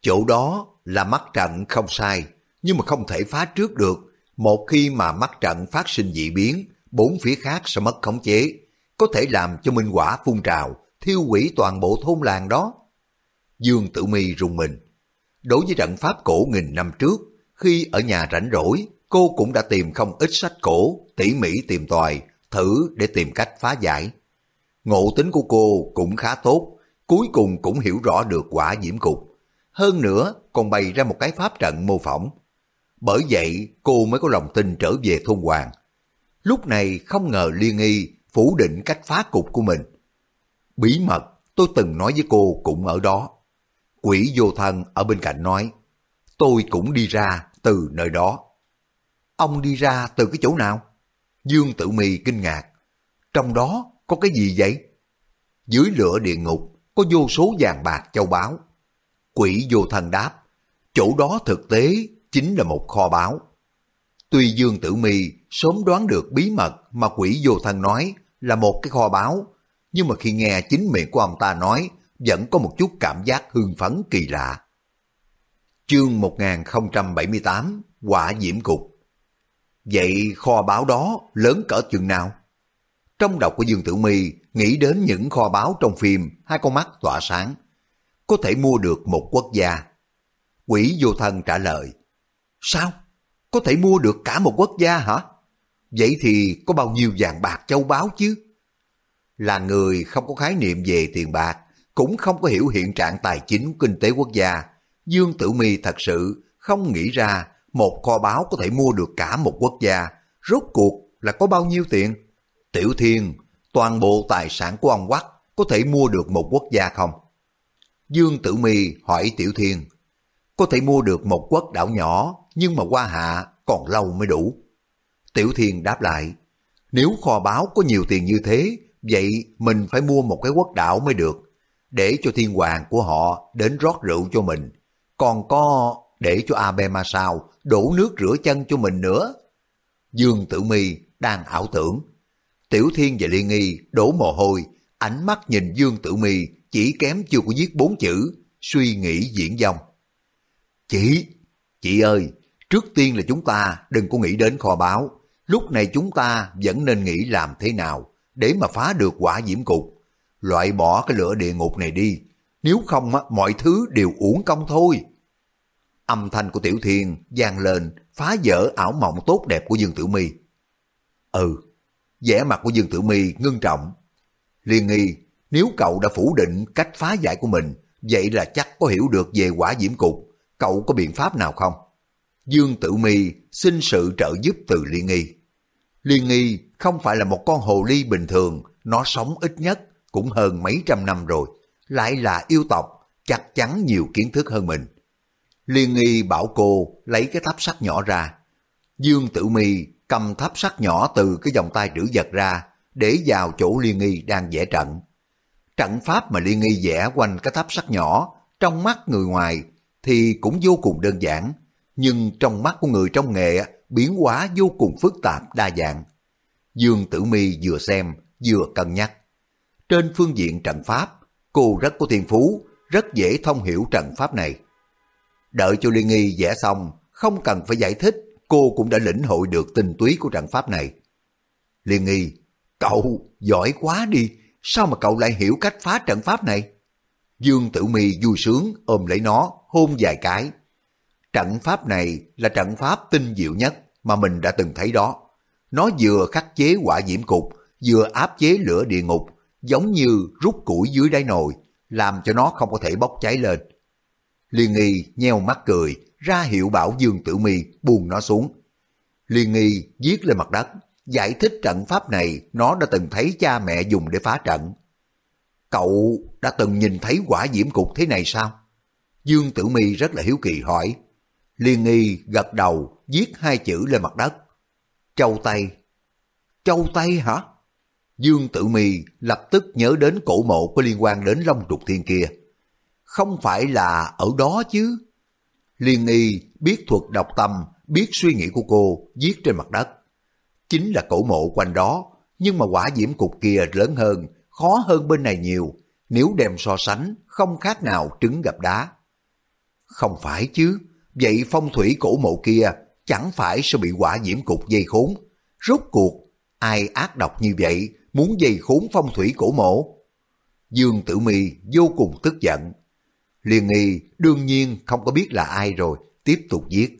Chỗ đó là mắt trận không sai, nhưng mà không thể phá trước được. Một khi mà mắt trận phát sinh dị biến, bốn phía khác sẽ mất khống chế, có thể làm cho minh quả phun trào, thiêu hủy toàn bộ thôn làng đó. Dương Tử Mi rùng mình. Đối với trận pháp cổ nghìn năm trước, khi ở nhà rảnh rỗi, cô cũng đã tìm không ít sách cổ, tỉ mỉ tìm tòi, thử để tìm cách phá giải. Ngộ tính của cô cũng khá tốt, cuối cùng cũng hiểu rõ được quả diễm cục. Hơn nữa còn bày ra một cái pháp trận mô phỏng. Bởi vậy cô mới có lòng tin trở về thôn hoàng. Lúc này không ngờ liên nghi phủ định cách phá cục của mình. Bí mật tôi từng nói với cô cũng ở đó. Quỷ vô thân ở bên cạnh nói, tôi cũng đi ra từ nơi đó. Ông đi ra từ cái chỗ nào? Dương Tử mì kinh ngạc. Trong đó có cái gì vậy? Dưới lửa địa ngục có vô số vàng bạc châu báu. Quỷ vô thần đáp, chỗ đó thực tế chính là một kho báu. Tuy Dương Tử Mi sớm đoán được bí mật mà quỷ vô thân nói là một cái kho báu, nhưng mà khi nghe chính miệng của ông ta nói vẫn có một chút cảm giác hưng phấn kỳ lạ. Chương 1078 Quả Diễm Cục Vậy kho báu đó lớn cỡ chừng nào? Trong đầu của Dương Tử Mi nghĩ đến những kho báu trong phim hai con mắt tỏa sáng. Có thể mua được một quốc gia. Quỷ vô thân trả lời. Sao? Có thể mua được cả một quốc gia hả? Vậy thì có bao nhiêu vàng bạc châu báu chứ? Là người không có khái niệm về tiền bạc, cũng không có hiểu hiện trạng tài chính kinh tế quốc gia. Dương Tử Mi thật sự không nghĩ ra một kho báu có thể mua được cả một quốc gia. Rốt cuộc là có bao nhiêu tiền? Tiểu Thiên, toàn bộ tài sản của ông Quắc có thể mua được một quốc gia không? Dương Tử Mi hỏi Tiểu Thiên, có thể mua được một quốc đảo nhỏ nhưng mà qua hạ còn lâu mới đủ. Tiểu Thiên đáp lại, nếu kho báo có nhiều tiền như thế, vậy mình phải mua một cái quốc đảo mới được, để cho thiên hoàng của họ đến rót rượu cho mình. Còn có để cho Abema sao đổ nước rửa chân cho mình nữa. Dương Tử Mi đang ảo tưởng. Tiểu Thiên và Liên Nghi đổ mồ hôi, ánh mắt nhìn Dương Tử Mi chỉ kém chưa có viết bốn chữ, suy nghĩ diễn dòng. Chị, chị ơi, trước tiên là chúng ta đừng có nghĩ đến kho báo Lúc này chúng ta vẫn nên nghĩ làm thế nào để mà phá được quả diễm cục. Loại bỏ cái lửa địa ngục này đi, nếu không mọi thứ đều uổng công thôi. Âm thanh của Tiểu Thiên vang lên phá vỡ ảo mộng tốt đẹp của Dương Tử Mi. Ừ, vẻ mặt của Dương Tử Mi ngưng trọng. Liên nghi, nếu cậu đã phủ định cách phá giải của mình, vậy là chắc có hiểu được về quả diễm cục. Cậu có biện pháp nào không? Dương Tử Mi xin sự trợ giúp từ Liên nghi. Liên nghi không phải là một con hồ ly bình thường, nó sống ít nhất cũng hơn mấy trăm năm rồi, lại là yêu tộc, chắc chắn nhiều kiến thức hơn mình. Liên nghi bảo cô lấy cái tháp sắt nhỏ ra. Dương Tử Mi cầm tháp sắt nhỏ từ cái vòng tay trữ vật ra để vào chỗ Liên nghi đang vẽ trận. Trận pháp mà Liên nghi vẽ quanh cái tháp sắt nhỏ trong mắt người ngoài thì cũng vô cùng đơn giản, nhưng trong mắt của người trong nghề biến hóa vô cùng phức tạp đa dạng. Dương Tử Mi vừa xem vừa cân nhắc. Trên phương diện trận pháp, cô rất có thiên phú, rất dễ thông hiểu trận pháp này. Đợi cho Liên Nghi vẽ xong, không cần phải giải thích, cô cũng đã lĩnh hội được tinh túy của trận pháp này. Liên Nghi, cậu giỏi quá đi, sao mà cậu lại hiểu cách phá trận pháp này? Dương Tử Mi vui sướng ôm lấy nó, hôn vài cái. Trận pháp này là trận pháp tinh diệu nhất mà mình đã từng thấy đó. Nó vừa khắc chế quả diễm cục, vừa áp chế lửa địa ngục, giống như rút củi dưới đáy nồi, làm cho nó không có thể bốc cháy lên. Liên nghi nheo mắt cười, ra hiệu bảo Dương Tử Mi buông nó xuống. Liên nghi viết lên mặt đất, giải thích trận pháp này nó đã từng thấy cha mẹ dùng để phá trận. Cậu đã từng nhìn thấy quả diễm cục thế này sao? Dương Tử Mi rất là hiếu kỳ hỏi. Liên nghi gật đầu viết hai chữ lên mặt đất. Châu Tây. Châu Tây hả? Dương Tử Mi lập tức nhớ đến cổ mộ có liên quan đến Long Trục Thiên kia. Không phải là ở đó chứ? Liên nghi biết thuật đọc tâm, biết suy nghĩ của cô viết trên mặt đất. Chính là cổ mộ quanh đó, nhưng mà quả diễm cục kia lớn hơn, khó hơn bên này nhiều. Nếu đem so sánh, không khác nào trứng gặp đá. Không phải chứ, vậy phong thủy cổ mộ kia chẳng phải sẽ bị quả diễm cục dây khốn. Rốt cuộc, ai ác độc như vậy muốn dây khốn phong thủy cổ mộ? Dương Tử Mi vô cùng tức giận. Liên nghi đương nhiên không có biết là ai rồi, tiếp tục viết.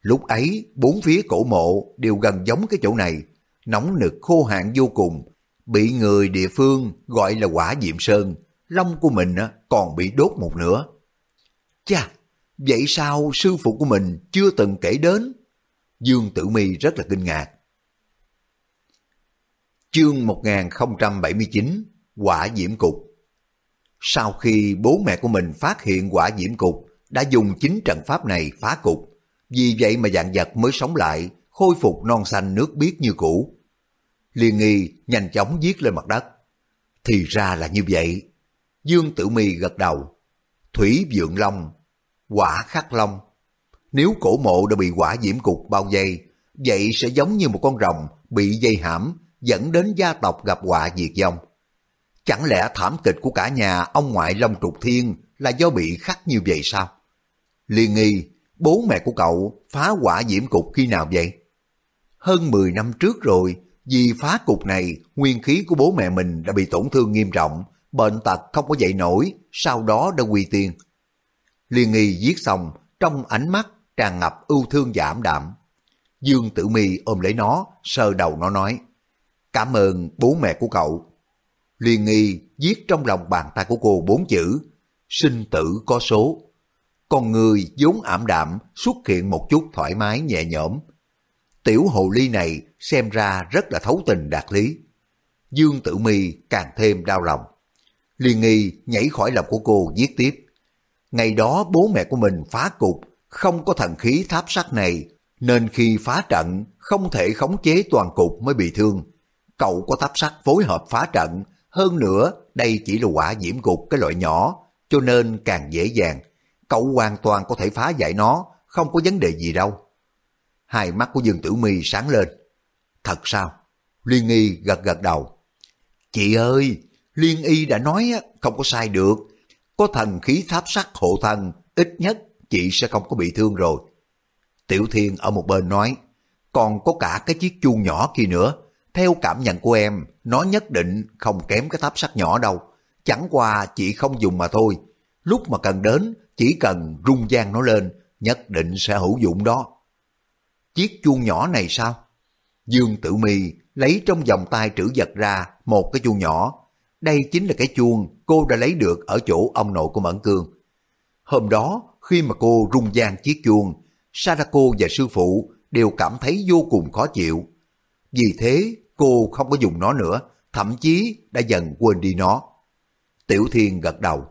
Lúc ấy, bốn phía cổ mộ đều gần giống cái chỗ này, nóng nực khô hạn vô cùng, bị người địa phương gọi là quả diệm sơn, lông của mình còn bị đốt một nửa. Chà, vậy sao sư phụ của mình chưa từng kể đến? Dương Tử Mi rất là kinh ngạc. Chương 1079 Quả Diễm Cục Sau khi bố mẹ của mình phát hiện quả diễm cục đã dùng chính trận pháp này phá cục, vì vậy mà dạng vật mới sống lại, khôi phục non xanh nước biếc như cũ. Liên nghi nhanh chóng viết lên mặt đất. Thì ra là như vậy. Dương Tử Mi gật đầu. Thủy Vượng Long, quả khắc long. Nếu cổ mộ đã bị quả diễm cục bao dây, vậy sẽ giống như một con rồng bị dây hãm dẫn đến gia tộc gặp họa diệt vong. Chẳng lẽ thảm kịch của cả nhà ông ngoại Long Trục Thiên là do bị khắc như vậy sao? Liên nghi, bố mẹ của cậu phá quả diễm cục khi nào vậy? Hơn 10 năm trước rồi, vì phá cục này, nguyên khí của bố mẹ mình đã bị tổn thương nghiêm trọng, bệnh tật không có dậy nổi, sau đó đã quy tiên. Liên nghi viết xong, trong ánh mắt tràn ngập ưu thương giảm đạm. Dương Tử Mi ôm lấy nó, sờ đầu nó nói, Cảm ơn bố mẹ của cậu. Liên nghi viết trong lòng bàn tay của cô bốn chữ, sinh tử có số. Con người vốn ảm đạm xuất hiện một chút thoải mái nhẹ nhõm. Tiểu hồ ly này xem ra rất là thấu tình đạt lý. Dương Tử Mi càng thêm đau lòng. Liên nghi nhảy khỏi lòng của cô viết tiếp. Ngày đó bố mẹ của mình phá cục, không có thần khí tháp sắt này, nên khi phá trận không thể khống chế toàn cục mới bị thương. Cậu có tháp sắt phối hợp phá trận, hơn nữa đây chỉ là quả diễm cục cái loại nhỏ, cho nên càng dễ dàng. Cậu hoàn toàn có thể phá giải nó, không có vấn đề gì đâu. Hai mắt của Dương Tử Mi sáng lên. Thật sao? Liên nghi gật gật đầu. Chị ơi, Liên Y đã nói không có sai được. Có thần khí tháp sắt hộ thân, ít nhất chị sẽ không có bị thương rồi. Tiểu Thiên ở một bên nói, còn có cả cái chiếc chuông nhỏ kia nữa. Theo cảm nhận của em, nó nhất định không kém cái tháp sắt nhỏ đâu. Chẳng qua chị không dùng mà thôi. Lúc mà cần đến, chỉ cần rung gian nó lên, nhất định sẽ hữu dụng đó. Chiếc chuông nhỏ này sao? Dương Tử Mi lấy trong vòng tay trữ vật ra một cái chuông nhỏ. Đây chính là cái chuông cô đã lấy được ở chỗ ông nội của Mẫn Cương. Hôm đó, khi mà cô rung gian chiếc chuông, Sadako và sư phụ đều cảm thấy vô cùng khó chịu. Vì thế, cô không có dùng nó nữa, thậm chí đã dần quên đi nó. Tiểu Thiên gật đầu.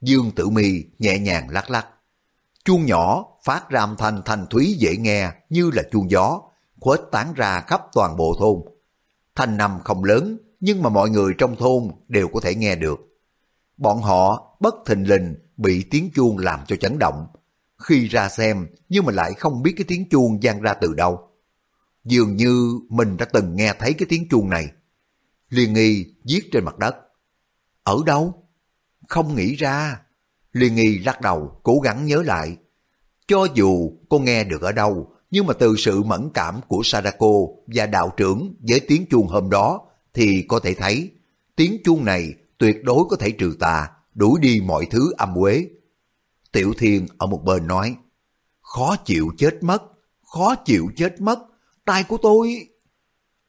Dương Tử Mi nhẹ nhàng lắc lắc. Chuông nhỏ phát ra âm thanh thanh thúy dễ nghe như là chuông gió, khuếch tán ra khắp toàn bộ thôn. Thanh năm không lớn, nhưng mà mọi người trong thôn đều có thể nghe được. Bọn họ bất thình lình bị tiếng chuông làm cho chấn động. Khi ra xem, nhưng mà lại không biết cái tiếng chuông gian ra từ đâu. Dường như mình đã từng nghe thấy cái tiếng chuông này. Liên nghi viết trên mặt đất. Ở đâu? Không nghĩ ra. Liên nghi lắc đầu, cố gắng nhớ lại. Cho dù cô nghe được ở đâu, nhưng mà từ sự mẫn cảm của Sadako và đạo trưởng với tiếng chuông hôm đó thì có thể thấy tiếng chuông này tuyệt đối có thể trừ tà, đuổi đi mọi thứ âm quế. Tiểu Thiên ở một bên nói, khó chịu chết mất, khó chịu chết mất, tai của tôi...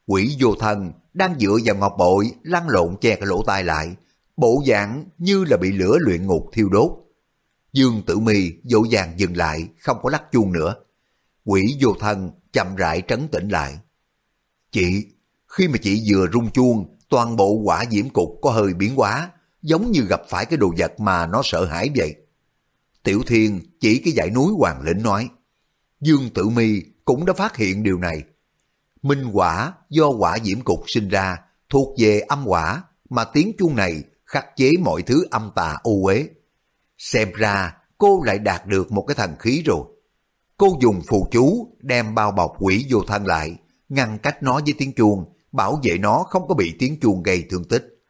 Quỷ vô thần đang dựa vào ngọc bội lăn lộn che cái lỗ tai lại, bộ dạng như là bị lửa luyện ngục thiêu đốt. Dương Tử Mi dỗ dàng dừng lại, không có lắc chuông nữa. Quỷ vô thần chậm rãi trấn tĩnh lại. Chị, khi mà chị vừa rung chuông, toàn bộ quả diễm cục có hơi biến hóa, giống như gặp phải cái đồ vật mà nó sợ hãi vậy. Tiểu Thiên chỉ cái dãy núi Hoàng Lĩnh nói, Dương Tử Mi cũng đã phát hiện điều này. Minh quả do quả diễm cục sinh ra thuộc về âm quả mà tiếng chuông này khắc chế mọi thứ âm tà ô uế. Xem ra cô lại đạt được một cái thần khí rồi. Cô dùng phù chú đem bao bọc quỷ vô thân lại, ngăn cách nó với tiếng chuông, bảo vệ nó không có bị tiếng chuông gây thương tích.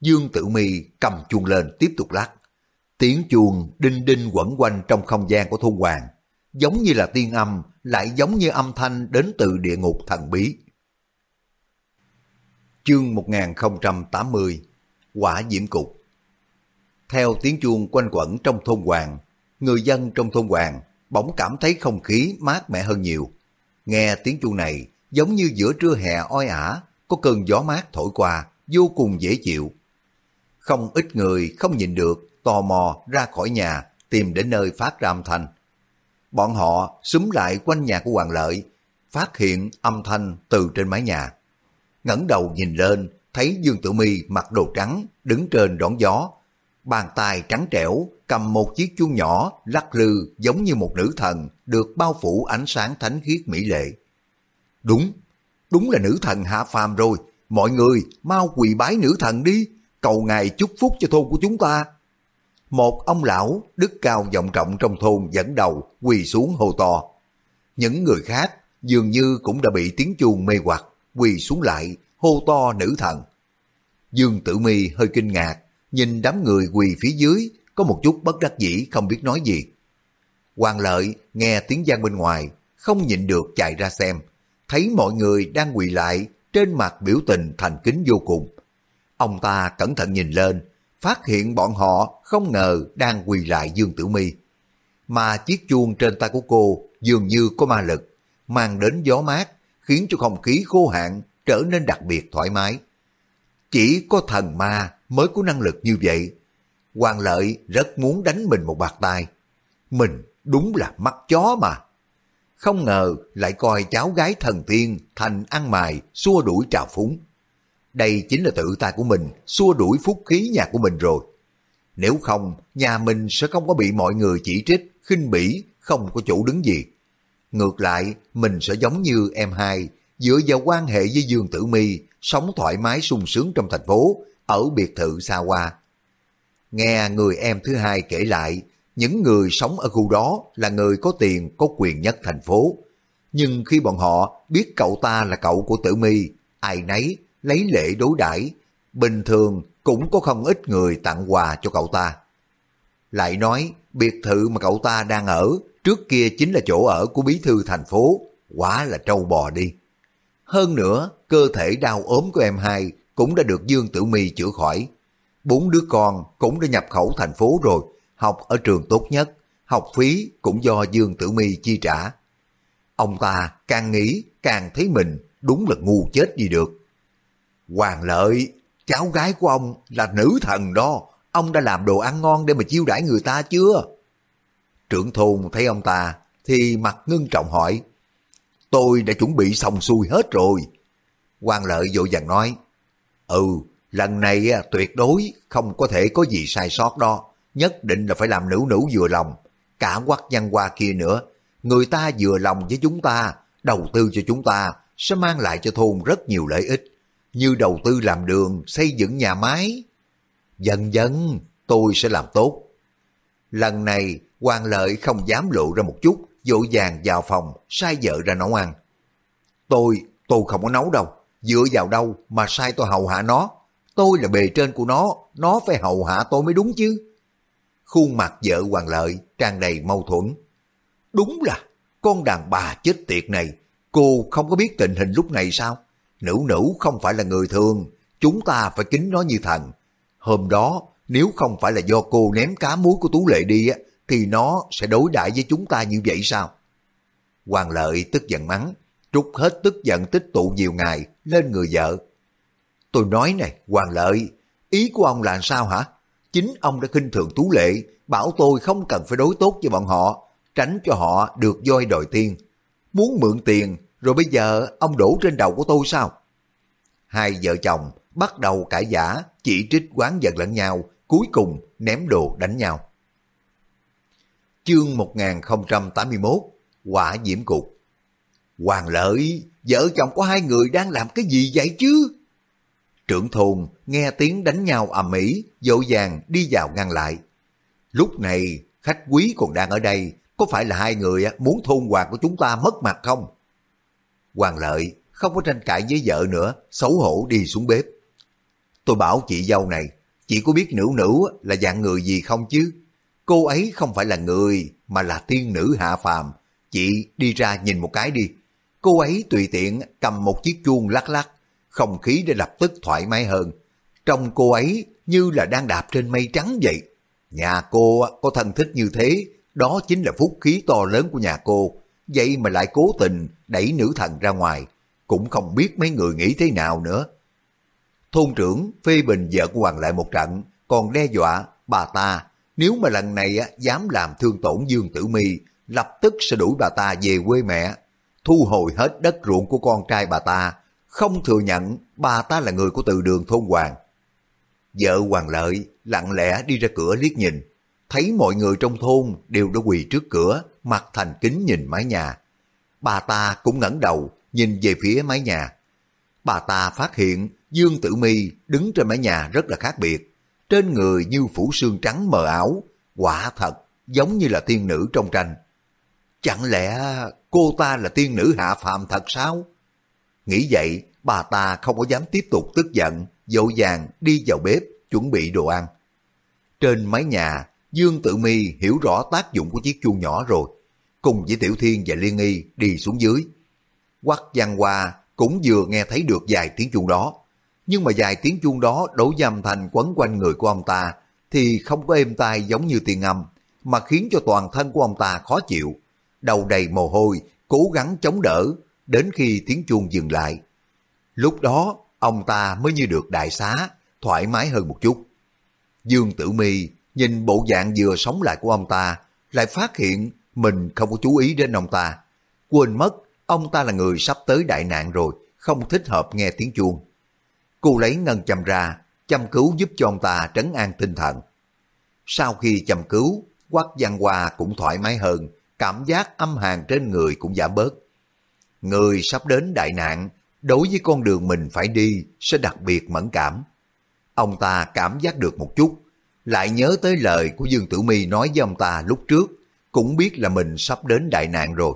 Dương Tử Mi cầm chuông lên tiếp tục lắc. Tiếng chuông đinh đinh quẩn quanh trong không gian của thôn hoàng, giống như là tiên âm, lại giống như âm thanh đến từ địa ngục thần bí. Chương 1080 Quả Diễm Cục Theo tiếng chuông quanh quẩn trong thôn hoàng, người dân trong thôn hoàng bỗng cảm thấy không khí mát mẻ hơn nhiều. Nghe tiếng chuông này giống như giữa trưa hè oi ả, có cơn gió mát thổi qua, vô cùng dễ chịu. Không ít người không nhìn được, tò mò ra khỏi nhà, tìm đến nơi phát ra âm thanh. Bọn họ súng lại quanh nhà của Hoàng Lợi, phát hiện âm thanh từ trên mái nhà. ngẩng đầu nhìn lên, thấy Dương Tử Mi mặc đồ trắng, đứng trên đón gió. Bàn tay trắng trẻo, cầm một chiếc chuông nhỏ, lắc lư giống như một nữ thần, được bao phủ ánh sáng thánh khiết mỹ lệ. Đúng, đúng là nữ thần hạ phàm rồi, mọi người mau quỳ bái nữ thần đi, cầu ngài chúc phúc cho thôn của chúng ta. Một ông lão đức cao vọng trọng trong thôn dẫn đầu quỳ xuống hô to. Những người khác dường như cũng đã bị tiếng chuông mê hoặc, quỳ xuống lại, hô to nữ thần. Dương Tử Mi hơi kinh ngạc, nhìn đám người quỳ phía dưới, có một chút bất đắc dĩ không biết nói gì. Hoàng lợi nghe tiếng gian bên ngoài, không nhịn được chạy ra xem, thấy mọi người đang quỳ lại, trên mặt biểu tình thành kính vô cùng. Ông ta cẩn thận nhìn lên, phát hiện bọn họ không ngờ đang quỳ lại Dương Tử Mi. Mà chiếc chuông trên tay của cô dường như có ma lực, mang đến gió mát, khiến cho không khí khô hạn trở nên đặc biệt thoải mái. Chỉ có thần ma mới có năng lực như vậy. Hoàng lợi rất muốn đánh mình một bạc tay. Mình đúng là mắt chó mà. Không ngờ lại coi cháu gái thần tiên thành ăn mài xua đuổi trào phúng. Đây chính là tự tay của mình xua đuổi phúc khí nhà của mình rồi. Nếu không, nhà mình sẽ không có bị mọi người chỉ trích, khinh bỉ, không có chủ đứng gì. Ngược lại, mình sẽ giống như em hai, dựa vào quan hệ với Dương Tử Mi, sống thoải mái sung sướng trong thành phố, ở biệt thự xa hoa. Nghe người em thứ hai kể lại, những người sống ở khu đó là người có tiền, có quyền nhất thành phố. Nhưng khi bọn họ biết cậu ta là cậu của Tử Mi, ai nấy lấy lễ đối đãi bình thường cũng có không ít người tặng quà cho cậu ta. Lại nói, biệt thự mà cậu ta đang ở, trước kia chính là chỗ ở của bí thư thành phố, quá là trâu bò đi. Hơn nữa, cơ thể đau ốm của em hai cũng đã được Dương Tử Mi chữa khỏi. Bốn đứa con cũng đã nhập khẩu thành phố rồi, học ở trường tốt nhất, học phí cũng do Dương Tử Mi chi trả. Ông ta càng nghĩ càng thấy mình đúng là ngu chết gì được. Hoàng lợi, cháu gái của ông là nữ thần đó, ông đã làm đồ ăn ngon để mà chiêu đãi người ta chưa? Trưởng thôn thấy ông ta thì mặt ngưng trọng hỏi, tôi đã chuẩn bị xong xuôi hết rồi. Hoàng lợi vội vàng nói, ừ, lần này tuyệt đối không có thể có gì sai sót đó, nhất định là phải làm nữ nữ vừa lòng, cả quắc văn qua kia nữa. Người ta vừa lòng với chúng ta, đầu tư cho chúng ta, sẽ mang lại cho thôn rất nhiều lợi ích như đầu tư làm đường, xây dựng nhà máy. Dần dần, tôi sẽ làm tốt. Lần này, quan lợi không dám lộ ra một chút, vội vàng vào phòng, sai vợ ra nấu ăn. Tôi, tôi không có nấu đâu, dựa vào đâu mà sai tôi hầu hạ nó. Tôi là bề trên của nó, nó phải hầu hạ tôi mới đúng chứ. Khuôn mặt vợ hoàng lợi tràn đầy mâu thuẫn. Đúng là, con đàn bà chết tiệt này, cô không có biết tình hình lúc này sao? Nữ nữ không phải là người thường, chúng ta phải kính nó như thần. Hôm đó, nếu không phải là do cô ném cá muối của Tú Lệ đi, á, thì nó sẽ đối đãi với chúng ta như vậy sao? Hoàng lợi tức giận mắng, trút hết tức giận tích tụ nhiều ngày lên người vợ. Tôi nói này, Hoàng lợi, ý của ông là sao hả? Chính ông đã khinh thường Tú Lệ, bảo tôi không cần phải đối tốt với bọn họ, tránh cho họ được voi đòi tiền Muốn mượn tiền rồi bây giờ ông đổ trên đầu của tôi sao? Hai vợ chồng bắt đầu cãi giả, chỉ trích quán giận lẫn nhau, cuối cùng ném đồ đánh nhau. Chương 1081 Quả Diễm Cục Hoàng lợi, vợ chồng có hai người đang làm cái gì vậy chứ? Trưởng thôn nghe tiếng đánh nhau ầm ĩ, dỗ dàng đi vào ngăn lại. Lúc này khách quý còn đang ở đây, có phải là hai người muốn thôn hoàng của chúng ta mất mặt không? Hoàng lợi không có tranh cãi với vợ nữa, xấu hổ đi xuống bếp. Tôi bảo chị dâu này, chị có biết nữ nữ là dạng người gì không chứ? Cô ấy không phải là người, mà là tiên nữ hạ phàm. Chị đi ra nhìn một cái đi. Cô ấy tùy tiện cầm một chiếc chuông lắc lắc, không khí đã lập tức thoải mái hơn. Trong cô ấy như là đang đạp trên mây trắng vậy. Nhà cô có thân thích như thế, đó chính là phúc khí to lớn của nhà cô. Vậy mà lại cố tình đẩy nữ thần ra ngoài, cũng không biết mấy người nghĩ thế nào nữa. Thôn trưởng phê bình vợ của Hoàng lại một trận, còn đe dọa bà ta nếu mà lần này dám làm thương tổn Dương Tử Mi, lập tức sẽ đuổi bà ta về quê mẹ, thu hồi hết đất ruộng của con trai bà ta, không thừa nhận bà ta là người của từ đường thôn Hoàng. Vợ Hoàng Lợi lặng lẽ đi ra cửa liếc nhìn, thấy mọi người trong thôn đều đã quỳ trước cửa, mặt thành kính nhìn mái nhà. Bà ta cũng ngẩng đầu, nhìn về phía mái nhà. Bà ta phát hiện Dương Tử Mi đứng trên mái nhà rất là khác biệt. Trên người như phủ xương trắng mờ ảo, quả thật giống như là tiên nữ trong tranh. Chẳng lẽ cô ta là tiên nữ hạ phàm thật sao? Nghĩ vậy, bà ta không có dám tiếp tục tức giận, dỗ dàng đi vào bếp chuẩn bị đồ ăn. Trên mái nhà, Dương Tự Mi hiểu rõ tác dụng của chiếc chuông nhỏ rồi, cùng với Tiểu Thiên và Liên Nghi đi xuống dưới. Quắc Giang Hoa cũng vừa nghe thấy được vài tiếng chuông đó, nhưng mà vài tiếng chuông đó đổ dầm thành quấn quanh người của ông ta thì không có êm tai giống như tiền âm, mà khiến cho toàn thân của ông ta khó chịu. Đầu đầy mồ hôi, cố gắng chống đỡ, đến khi tiếng chuông dừng lại. Lúc đó, ông ta mới như được đại xá, thoải mái hơn một chút. Dương Tử Mi nhìn bộ dạng vừa sống lại của ông ta, lại phát hiện mình không có chú ý đến ông ta. Quên mất, ông ta là người sắp tới đại nạn rồi, không thích hợp nghe tiếng chuông. Cô lấy ngân châm ra, chăm cứu giúp cho ông ta trấn an tinh thần. Sau khi chăm cứu, quắc văn hoa cũng thoải mái hơn, cảm giác âm hàn trên người cũng giảm bớt. Người sắp đến đại nạn, đối với con đường mình phải đi sẽ đặc biệt mẫn cảm. Ông ta cảm giác được một chút, lại nhớ tới lời của Dương Tử Mi nói với ông ta lúc trước, cũng biết là mình sắp đến đại nạn rồi.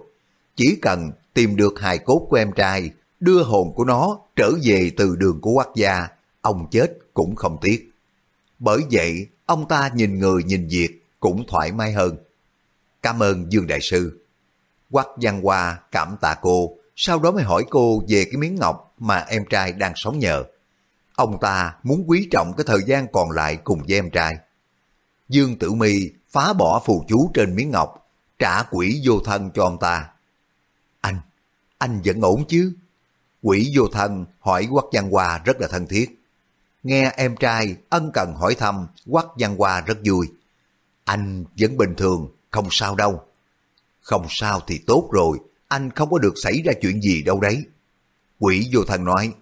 Chỉ cần tìm được hài cốt của em trai, đưa hồn của nó trở về từ đường của quắc gia, ông chết cũng không tiếc. Bởi vậy, ông ta nhìn người nhìn việc cũng thoải mái hơn. Cảm ơn Dương Đại Sư. Quắc Văn Hoa cảm tạ cô, sau đó mới hỏi cô về cái miếng ngọc mà em trai đang sống nhờ. Ông ta muốn quý trọng cái thời gian còn lại cùng với em trai. Dương Tử Mi phá bỏ phù chú trên miếng ngọc, trả quỷ vô thân cho ông ta. Anh, anh vẫn ổn chứ? Quỷ vô thân hỏi Quắc Văn Hoa rất là thân thiết. Nghe em trai ân cần hỏi thăm, Quắc Văn Hoa rất vui. Anh vẫn bình thường, không sao đâu. Không sao thì tốt rồi, anh không có được xảy ra chuyện gì đâu đấy. Quỷ vô thần nói,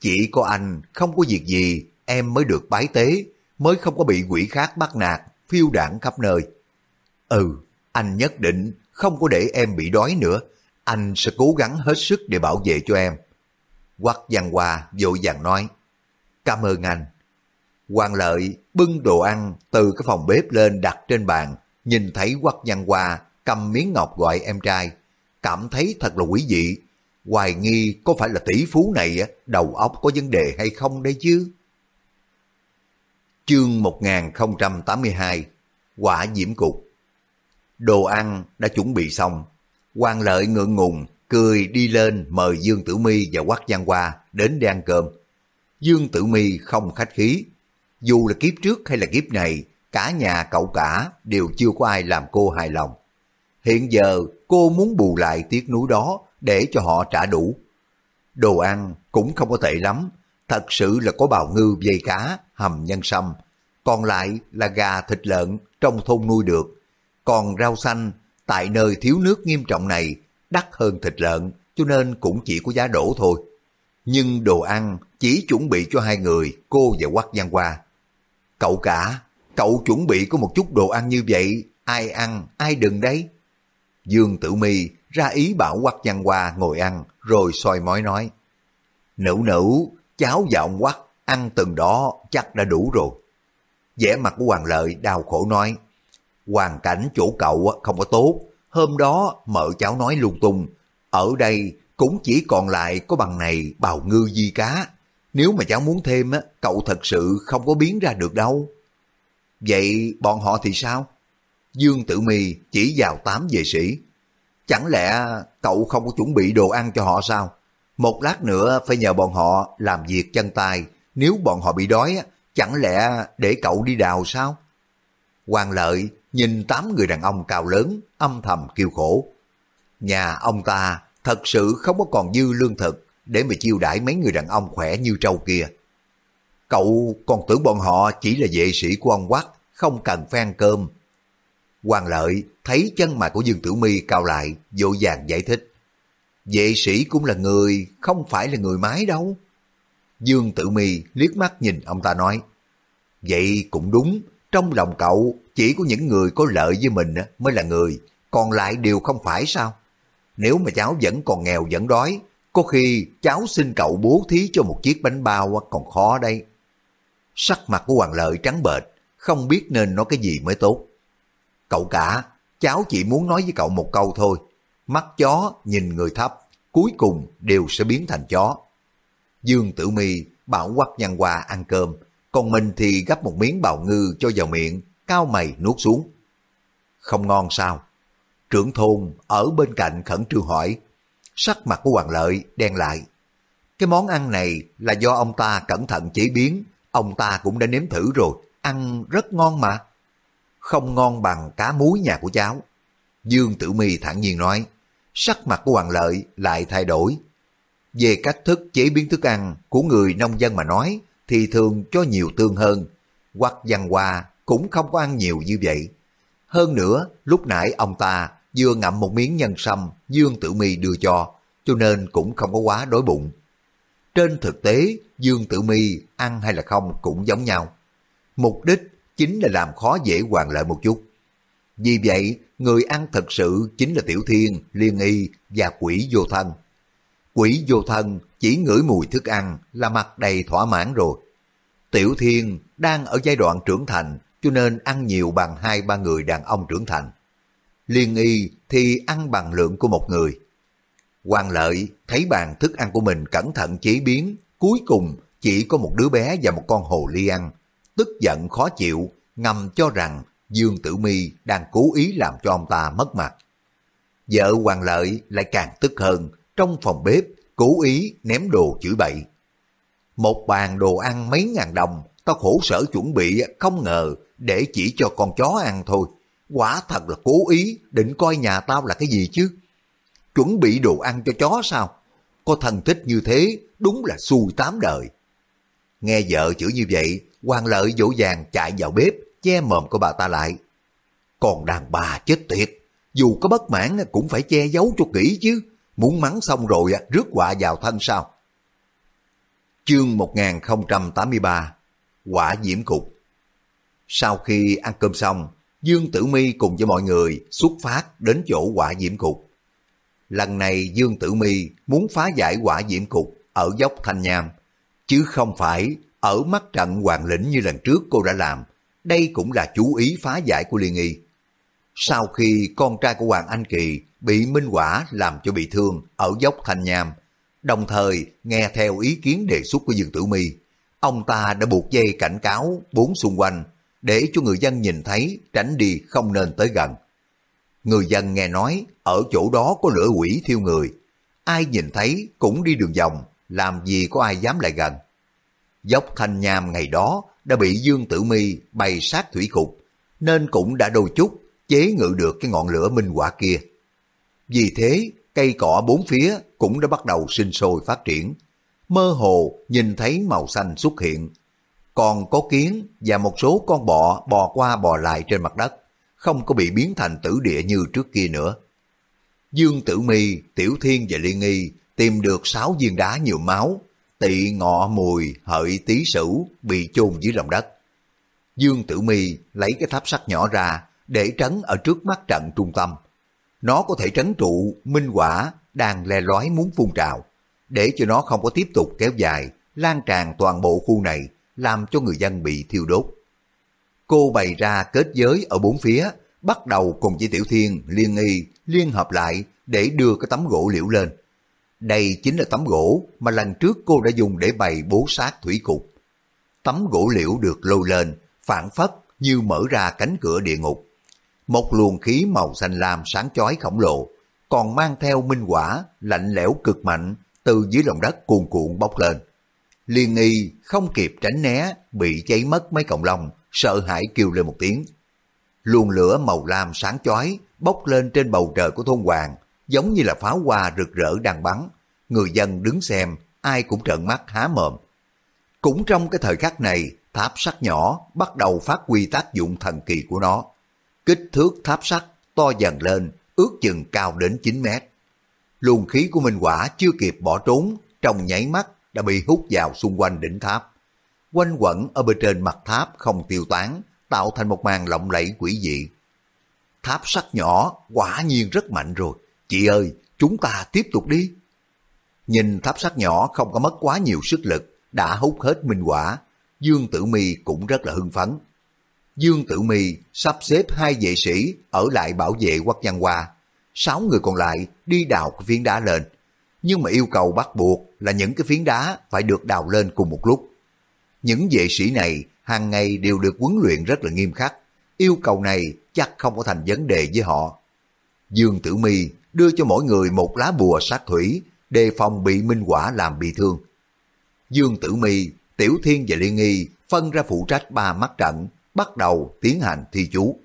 chỉ có anh không có việc gì, em mới được bái tế, mới không có bị quỷ khác bắt nạt, phiêu đảng khắp nơi. Ừ, anh nhất định không có để em bị đói nữa, anh sẽ cố gắng hết sức để bảo vệ cho em. Quắc Văn Hoa vội vàng nói, cảm ơn anh. Hoàng lợi bưng đồ ăn từ cái phòng bếp lên đặt trên bàn, nhìn thấy Quắc Văn Hoa cầm miếng ngọc gọi em trai, cảm thấy thật là quý dị. Hoài nghi có phải là tỷ phú này đầu óc có vấn đề hay không đấy chứ? Chương 1082 Quả diễm cục Đồ ăn đã chuẩn bị xong. quan lợi ngượng ngùng, cười đi lên mời Dương Tử Mi và Quắc Văn Hoa đến để ăn cơm. Dương Tử Mi không khách khí. Dù là kiếp trước hay là kiếp này, cả nhà cậu cả đều chưa có ai làm cô hài lòng. Hiện giờ cô muốn bù lại tiếc núi đó để cho họ trả đủ. Đồ ăn cũng không có tệ lắm, thật sự là có bào ngư dây cá, hầm nhân sâm, còn lại là gà thịt lợn trong thôn nuôi được. Còn rau xanh, tại nơi thiếu nước nghiêm trọng này, đắt hơn thịt lợn, cho nên cũng chỉ có giá đổ thôi. nhưng đồ ăn chỉ chuẩn bị cho hai người, cô và Quách Văn Hoa. Cậu cả, cậu chuẩn bị có một chút đồ ăn như vậy, ai ăn, ai đừng đấy. Dương Tử Mi ra ý bảo Quách Văn Hoa ngồi ăn, rồi soi mói nói. Nữ nữ, cháu và ông Quách ăn từng đó chắc đã đủ rồi. vẻ mặt của Hoàng Lợi đau khổ nói, hoàn cảnh chỗ cậu không có tốt, hôm đó mợ cháu nói lung tung, ở đây cũng chỉ còn lại có bằng này bào ngư di cá. Nếu mà cháu muốn thêm, cậu thật sự không có biến ra được đâu. Vậy bọn họ thì sao? Dương Tử Mi chỉ vào tám vệ sĩ. Chẳng lẽ cậu không có chuẩn bị đồ ăn cho họ sao? Một lát nữa phải nhờ bọn họ làm việc chân tay. Nếu bọn họ bị đói, chẳng lẽ để cậu đi đào sao? Hoàng lợi nhìn tám người đàn ông cao lớn, âm thầm kêu khổ. Nhà ông ta thật sự không có còn dư lương thực để mà chiêu đãi mấy người đàn ông khỏe như trâu kia. Cậu còn tưởng bọn họ chỉ là vệ sĩ của ông Quắc, không cần phan cơm. Hoàng lợi thấy chân mày của Dương Tử Mi cao lại, dội vàng giải thích. Vệ sĩ cũng là người, không phải là người mái đâu. Dương Tử Mi liếc mắt nhìn ông ta nói. Vậy cũng đúng, trong lòng cậu chỉ có những người có lợi với mình mới là người, còn lại đều không phải sao? Nếu mà cháu vẫn còn nghèo vẫn đói, có khi cháu xin cậu bố thí cho một chiếc bánh bao còn khó đây. Sắc mặt của Hoàng Lợi trắng bệch, không biết nên nói cái gì mới tốt. Cậu cả, cháu chỉ muốn nói với cậu một câu thôi. Mắt chó nhìn người thấp, cuối cùng đều sẽ biến thành chó. Dương Tử Mi bảo quắc nhăn qua ăn cơm, còn mình thì gấp một miếng bào ngư cho vào miệng, cao mày nuốt xuống. Không ngon sao? Trưởng thôn ở bên cạnh khẩn trương hỏi. Sắc mặt của Hoàng Lợi đen lại. Cái món ăn này là do ông ta cẩn thận chế biến, ông ta cũng đã nếm thử rồi, ăn rất ngon mà. Không ngon bằng cá muối nhà của cháu. Dương Tử Mi thản nhiên nói, sắc mặt của Hoàng Lợi lại thay đổi. Về cách thức chế biến thức ăn của người nông dân mà nói, thì thường cho nhiều tương hơn, hoặc văn hoa cũng không có ăn nhiều như vậy. Hơn nữa, lúc nãy ông ta vừa ngậm một miếng nhân sâm Dương Tử Mi đưa cho, cho nên cũng không có quá đói bụng. Trên thực tế, Dương Tử Mi ăn hay là không cũng giống nhau. Mục đích chính là làm khó dễ hoàng lợi một chút. Vì vậy, người ăn thật sự chính là Tiểu Thiên, Liên Y và quỷ vô thân. Quỷ vô thân chỉ ngửi mùi thức ăn là mặt đầy thỏa mãn rồi. Tiểu Thiên đang ở giai đoạn trưởng thành cho nên ăn nhiều bằng hai ba người đàn ông trưởng thành. Liên y thì ăn bằng lượng của một người. Hoàng lợi thấy bàn thức ăn của mình cẩn thận chế biến, cuối cùng chỉ có một đứa bé và một con hồ ly ăn. Tức giận khó chịu, ngầm cho rằng Dương Tử Mi đang cố ý làm cho ông ta mất mặt. Vợ Hoàng Lợi lại càng tức hơn, trong phòng bếp cố ý ném đồ chửi bậy. Một bàn đồ ăn mấy ngàn đồng, tao khổ sở chuẩn bị không ngờ để chỉ cho con chó ăn thôi. Quả thật là cố ý định coi nhà tao là cái gì chứ. Chuẩn bị đồ ăn cho chó sao? Có thần thích như thế đúng là xui tám đời. Nghe vợ chửi như vậy, quan lợi dỗ dàng chạy vào bếp, che mồm của bà ta lại. Còn đàn bà chết tiệt, dù có bất mãn cũng phải che giấu cho kỹ chứ. Muốn mắng xong rồi rước quả vào thân sao? Chương 1083 Quả diễm cục Sau khi ăn cơm xong, Dương Tử Mi cùng với mọi người xuất phát đến chỗ quả diễm cục. Lần này Dương Tử Mi muốn phá giải quả diễm cục ở dốc Thanh Nham, chứ không phải ở mắt trận hoàng lĩnh như lần trước cô đã làm. Đây cũng là chú ý phá giải của Liên nghi. Sau khi con trai của Hoàng Anh Kỳ bị Minh Quả làm cho bị thương ở dốc Thanh Nham, đồng thời nghe theo ý kiến đề xuất của Dương Tử Mi, ông ta đã buộc dây cảnh cáo bốn xung quanh để cho người dân nhìn thấy tránh đi không nên tới gần. Người dân nghe nói ở chỗ đó có lửa quỷ thiêu người, ai nhìn thấy cũng đi đường vòng, làm gì có ai dám lại gần. Dốc thanh nham ngày đó đã bị Dương Tử Mi bày sát thủy cục, nên cũng đã đôi chút chế ngự được cái ngọn lửa minh quả kia. Vì thế, cây cỏ bốn phía cũng đã bắt đầu sinh sôi phát triển. Mơ hồ nhìn thấy màu xanh xuất hiện, còn có kiến và một số con bọ bò qua bò lại trên mặt đất, không có bị biến thành tử địa như trước kia nữa. Dương Tử Mi, Tiểu Thiên và Liên Nghi tìm được sáu viên đá nhiều máu, tỵ ngọ mùi hợi tí sửu bị chôn dưới lòng đất. Dương Tử Mi lấy cái tháp sắt nhỏ ra để trấn ở trước mắt trận trung tâm. Nó có thể trấn trụ minh quả đang le lói muốn phun trào, để cho nó không có tiếp tục kéo dài, lan tràn toàn bộ khu này, làm cho người dân bị thiêu đốt. Cô bày ra kết giới ở bốn phía, bắt đầu cùng với Tiểu Thiên liên nghi liên hợp lại để đưa cái tấm gỗ liễu lên. Đây chính là tấm gỗ mà lần trước cô đã dùng để bày bố sát thủy cục. Tấm gỗ liễu được lôi lên, phản phất như mở ra cánh cửa địa ngục. Một luồng khí màu xanh lam sáng chói khổng lồ, còn mang theo minh quả lạnh lẽo cực mạnh từ dưới lòng đất cuồn cuộn bốc lên. Liên nghi không kịp tránh né, bị cháy mất mấy cọng lông, sợ hãi kêu lên một tiếng. Luồng lửa màu lam sáng chói bốc lên trên bầu trời của thôn hoàng, giống như là pháo hoa rực rỡ đang bắn. Người dân đứng xem, ai cũng trợn mắt há mồm. Cũng trong cái thời khắc này, tháp sắt nhỏ bắt đầu phát huy tác dụng thần kỳ của nó. Kích thước tháp sắt to dần lên, ước chừng cao đến 9 mét. Luồng khí của Minh Quả chưa kịp bỏ trốn, trong nháy mắt đã bị hút vào xung quanh đỉnh tháp. Quanh quẩn ở bên trên mặt tháp không tiêu tán, tạo thành một màn lộng lẫy quỷ dị. Tháp sắt nhỏ quả nhiên rất mạnh rồi. Chị ơi, chúng ta tiếp tục đi. Nhìn tháp sắt nhỏ không có mất quá nhiều sức lực, đã hút hết minh quả. Dương Tử Mi cũng rất là hưng phấn. Dương Tử Mi sắp xếp hai vệ sĩ ở lại bảo vệ quốc văn hoa. Sáu người còn lại đi đào cái phiến đá lên. Nhưng mà yêu cầu bắt buộc là những cái phiến đá phải được đào lên cùng một lúc. Những vệ sĩ này hàng ngày đều được huấn luyện rất là nghiêm khắc. Yêu cầu này chắc không có thành vấn đề với họ. Dương Tử Mi đưa cho mỗi người một lá bùa sát thủy, đề phòng bị minh quả làm bị thương. Dương Tử Mi, Tiểu Thiên và Liên Nghi phân ra phụ trách ba mắt trận, bắt đầu tiến hành thi chú.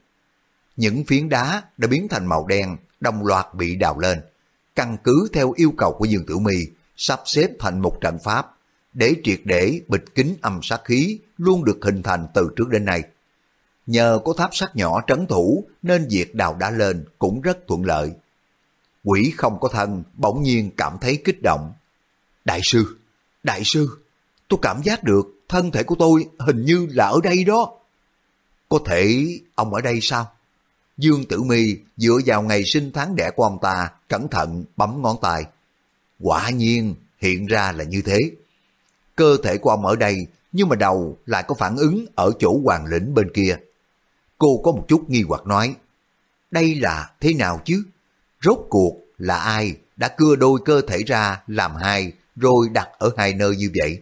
Những phiến đá đã biến thành màu đen, đồng loạt bị đào lên. Căn cứ theo yêu cầu của Dương Tử Mi, sắp xếp thành một trận pháp, để triệt để bịch kính âm sát khí luôn được hình thành từ trước đến nay. Nhờ có tháp sắt nhỏ trấn thủ nên việc đào đá lên cũng rất thuận lợi. Quỷ không có thân bỗng nhiên cảm thấy kích động. Đại sư, đại sư, tôi cảm giác được thân thể của tôi hình như là ở đây đó. Có thể ông ở đây sao? Dương Tử Mi dựa vào ngày sinh tháng đẻ của ông ta, cẩn thận bấm ngón tay. Quả nhiên hiện ra là như thế. Cơ thể của ông ở đây, nhưng mà đầu lại có phản ứng ở chỗ hoàng lĩnh bên kia. Cô có một chút nghi hoặc nói, đây là thế nào chứ? Rốt cuộc là ai đã cưa đôi cơ thể ra làm hai rồi đặt ở hai nơi như vậy?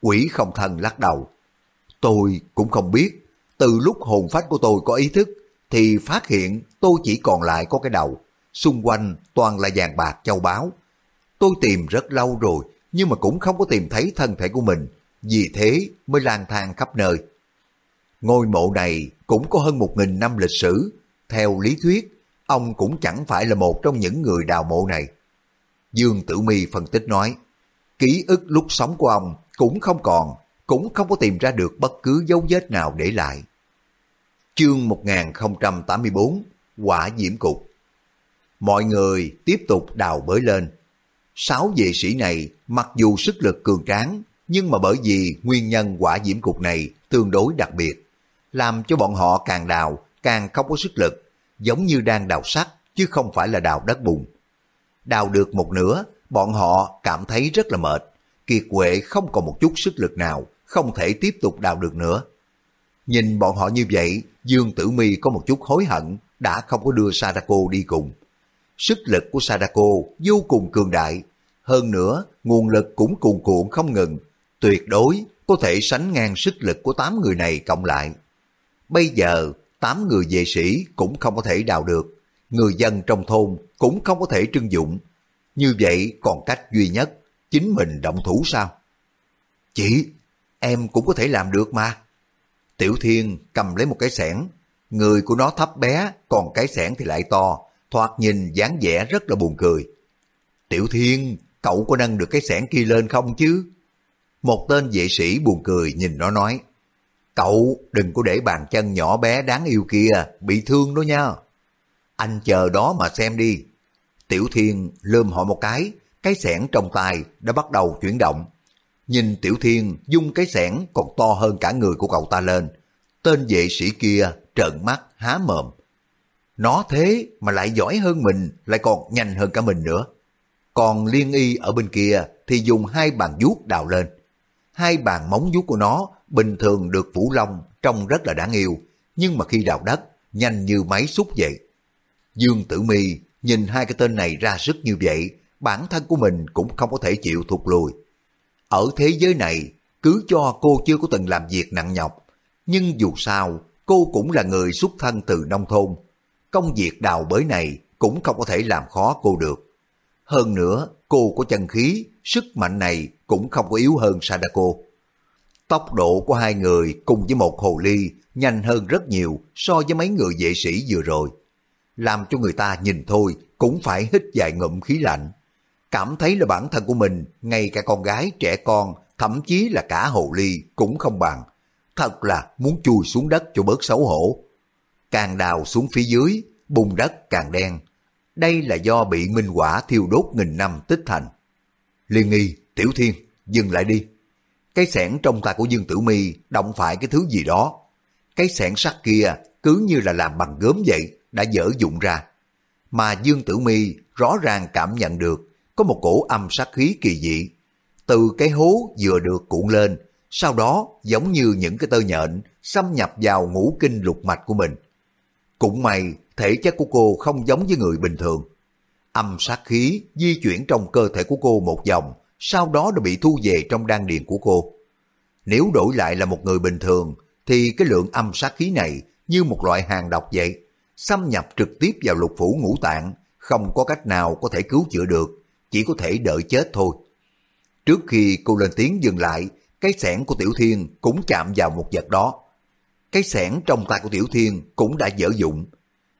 Quỷ không thân lắc đầu. Tôi cũng không biết, từ lúc hồn phách của tôi có ý thức thì phát hiện tôi chỉ còn lại có cái đầu, xung quanh toàn là vàng bạc châu báu. Tôi tìm rất lâu rồi nhưng mà cũng không có tìm thấy thân thể của mình, vì thế mới lang thang khắp nơi. Ngôi mộ này cũng có hơn một nghìn năm lịch sử. Theo lý thuyết, ông cũng chẳng phải là một trong những người đào mộ này. Dương Tử Mi phân tích nói, ký ức lúc sống của ông cũng không còn, cũng không có tìm ra được bất cứ dấu vết nào để lại. Chương 1084 Quả Diễm Cục Mọi người tiếp tục đào bới lên. Sáu vệ sĩ này mặc dù sức lực cường tráng, nhưng mà bởi vì nguyên nhân quả diễm cục này tương đối đặc biệt, làm cho bọn họ càng đào càng không có sức lực, giống như đang đào sắt chứ không phải là đào đất bùn. Đào được một nửa, bọn họ cảm thấy rất là mệt, kiệt quệ không còn một chút sức lực nào, không thể tiếp tục đào được nữa. Nhìn bọn họ như vậy, Dương Tử Mi có một chút hối hận đã không có đưa Sadako đi cùng. Sức lực của Sadako vô cùng cường đại, hơn nữa nguồn lực cũng cuồn cuộn không ngừng, tuyệt đối có thể sánh ngang sức lực của tám người này cộng lại. Bây giờ, tám người vệ sĩ cũng không có thể đào được, người dân trong thôn cũng không có thể trưng dụng. Như vậy còn cách duy nhất, chính mình động thủ sao? Chị, em cũng có thể làm được mà. Tiểu Thiên cầm lấy một cái xẻng, người của nó thấp bé, còn cái xẻng thì lại to, thoạt nhìn dáng vẻ rất là buồn cười. Tiểu Thiên, cậu có nâng được cái xẻng kia lên không chứ? Một tên vệ sĩ buồn cười nhìn nó nói, Cậu đừng có để bàn chân nhỏ bé đáng yêu kia bị thương đó nha. Anh chờ đó mà xem đi. Tiểu Thiên lơm họ một cái, cái sẻn trong tay đã bắt đầu chuyển động. nhìn Tiểu Thiên dung cái sẻn còn to hơn cả người của cậu ta lên. Tên vệ sĩ kia trợn mắt há mồm. Nó thế mà lại giỏi hơn mình, lại còn nhanh hơn cả mình nữa. Còn liên y ở bên kia thì dùng hai bàn vuốt đào lên. Hai bàn móng vuốt của nó bình thường được Vũ Long trông rất là đáng yêu, nhưng mà khi đào đất, nhanh như máy xúc vậy. Dương Tử Mi nhìn hai cái tên này ra sức như vậy, bản thân của mình cũng không có thể chịu thụt lùi. Ở thế giới này, cứ cho cô chưa có từng làm việc nặng nhọc, nhưng dù sao, cô cũng là người xuất thân từ nông thôn. Công việc đào bới này cũng không có thể làm khó cô được. Hơn nữa, cô có chân khí, sức mạnh này cũng không có yếu hơn Sadako. Tốc độ của hai người cùng với một hồ ly nhanh hơn rất nhiều so với mấy người vệ sĩ vừa rồi. Làm cho người ta nhìn thôi cũng phải hít vài ngụm khí lạnh. Cảm thấy là bản thân của mình, ngay cả con gái, trẻ con, thậm chí là cả hồ ly cũng không bằng. Thật là muốn chui xuống đất cho bớt xấu hổ. Càng đào xuống phía dưới, bùn đất càng đen. Đây là do bị minh quả thiêu đốt nghìn năm tích thành. Liên nghi, tiểu thiên, dừng lại đi. Cái sẻn trong tay của Dương Tử Mi động phải cái thứ gì đó. Cái sẻn sắt kia cứ như là làm bằng gớm vậy, đã dở dụng ra. Mà Dương Tử Mi rõ ràng cảm nhận được có một cổ âm sát khí kỳ dị. Từ cái hố vừa được cuộn lên, sau đó giống như những cái tơ nhện xâm nhập vào ngũ kinh lục mạch của mình. Cũng may thể chất của cô không giống với người bình thường. Âm sát khí di chuyển trong cơ thể của cô một vòng, sau đó đã bị thu về trong đan điền của cô. Nếu đổi lại là một người bình thường, thì cái lượng âm sát khí này như một loại hàng độc vậy, xâm nhập trực tiếp vào lục phủ ngũ tạng, không có cách nào có thể cứu chữa được, chỉ có thể đợi chết thôi. Trước khi cô lên tiếng dừng lại, cái sẻn của Tiểu Thiên cũng chạm vào một vật đó. Cái sẻn trong tay của Tiểu Thiên cũng đã dở dụng.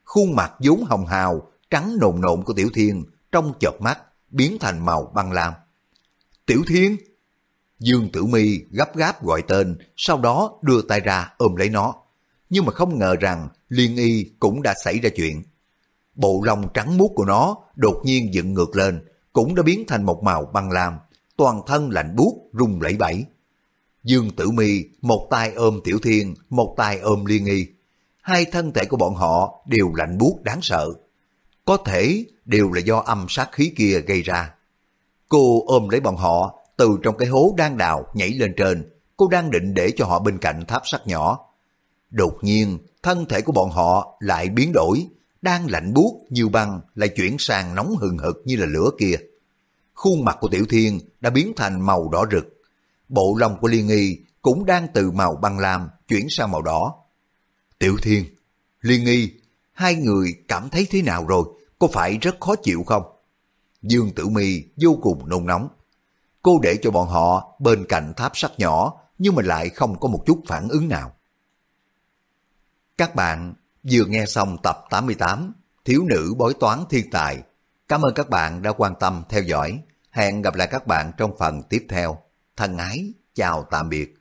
Khuôn mặt vốn hồng hào, trắng nồn nộn của Tiểu Thiên trong chợt mắt biến thành màu băng lam. Tiểu Thiên! Dương Tử Mi gấp gáp gọi tên, sau đó đưa tay ra ôm lấy nó. Nhưng mà không ngờ rằng Liên Y cũng đã xảy ra chuyện. Bộ lông trắng muốt của nó đột nhiên dựng ngược lên, cũng đã biến thành một màu băng lam, toàn thân lạnh buốt rung lẩy bẩy. Dương Tử Mi một tay ôm Tiểu Thiên, một tay ôm Liên Y. Hai thân thể của bọn họ đều lạnh buốt đáng sợ. Có thể đều là do âm sát khí kia gây ra. Cô ôm lấy bọn họ, từ trong cái hố đang đào nhảy lên trên, cô đang định để cho họ bên cạnh tháp sắt nhỏ. Đột nhiên, thân thể của bọn họ lại biến đổi, đang lạnh buốt như băng lại chuyển sang nóng hừng hực như là lửa kia. Khuôn mặt của Tiểu Thiên đã biến thành màu đỏ rực. Bộ lông của Liên Nghi cũng đang từ màu băng lam chuyển sang màu đỏ. Tiểu Thiên, Liên Nghi, hai người cảm thấy thế nào rồi? Có phải rất khó chịu không? Dương Tử Mi vô cùng nôn nóng. Cô để cho bọn họ bên cạnh tháp sắt nhỏ nhưng mà lại không có một chút phản ứng nào. Các bạn vừa nghe xong tập 88 Thiếu nữ bói toán thiên tài. Cảm ơn các bạn đã quan tâm theo dõi. Hẹn gặp lại các bạn trong phần tiếp theo. Thân ái, chào tạm biệt.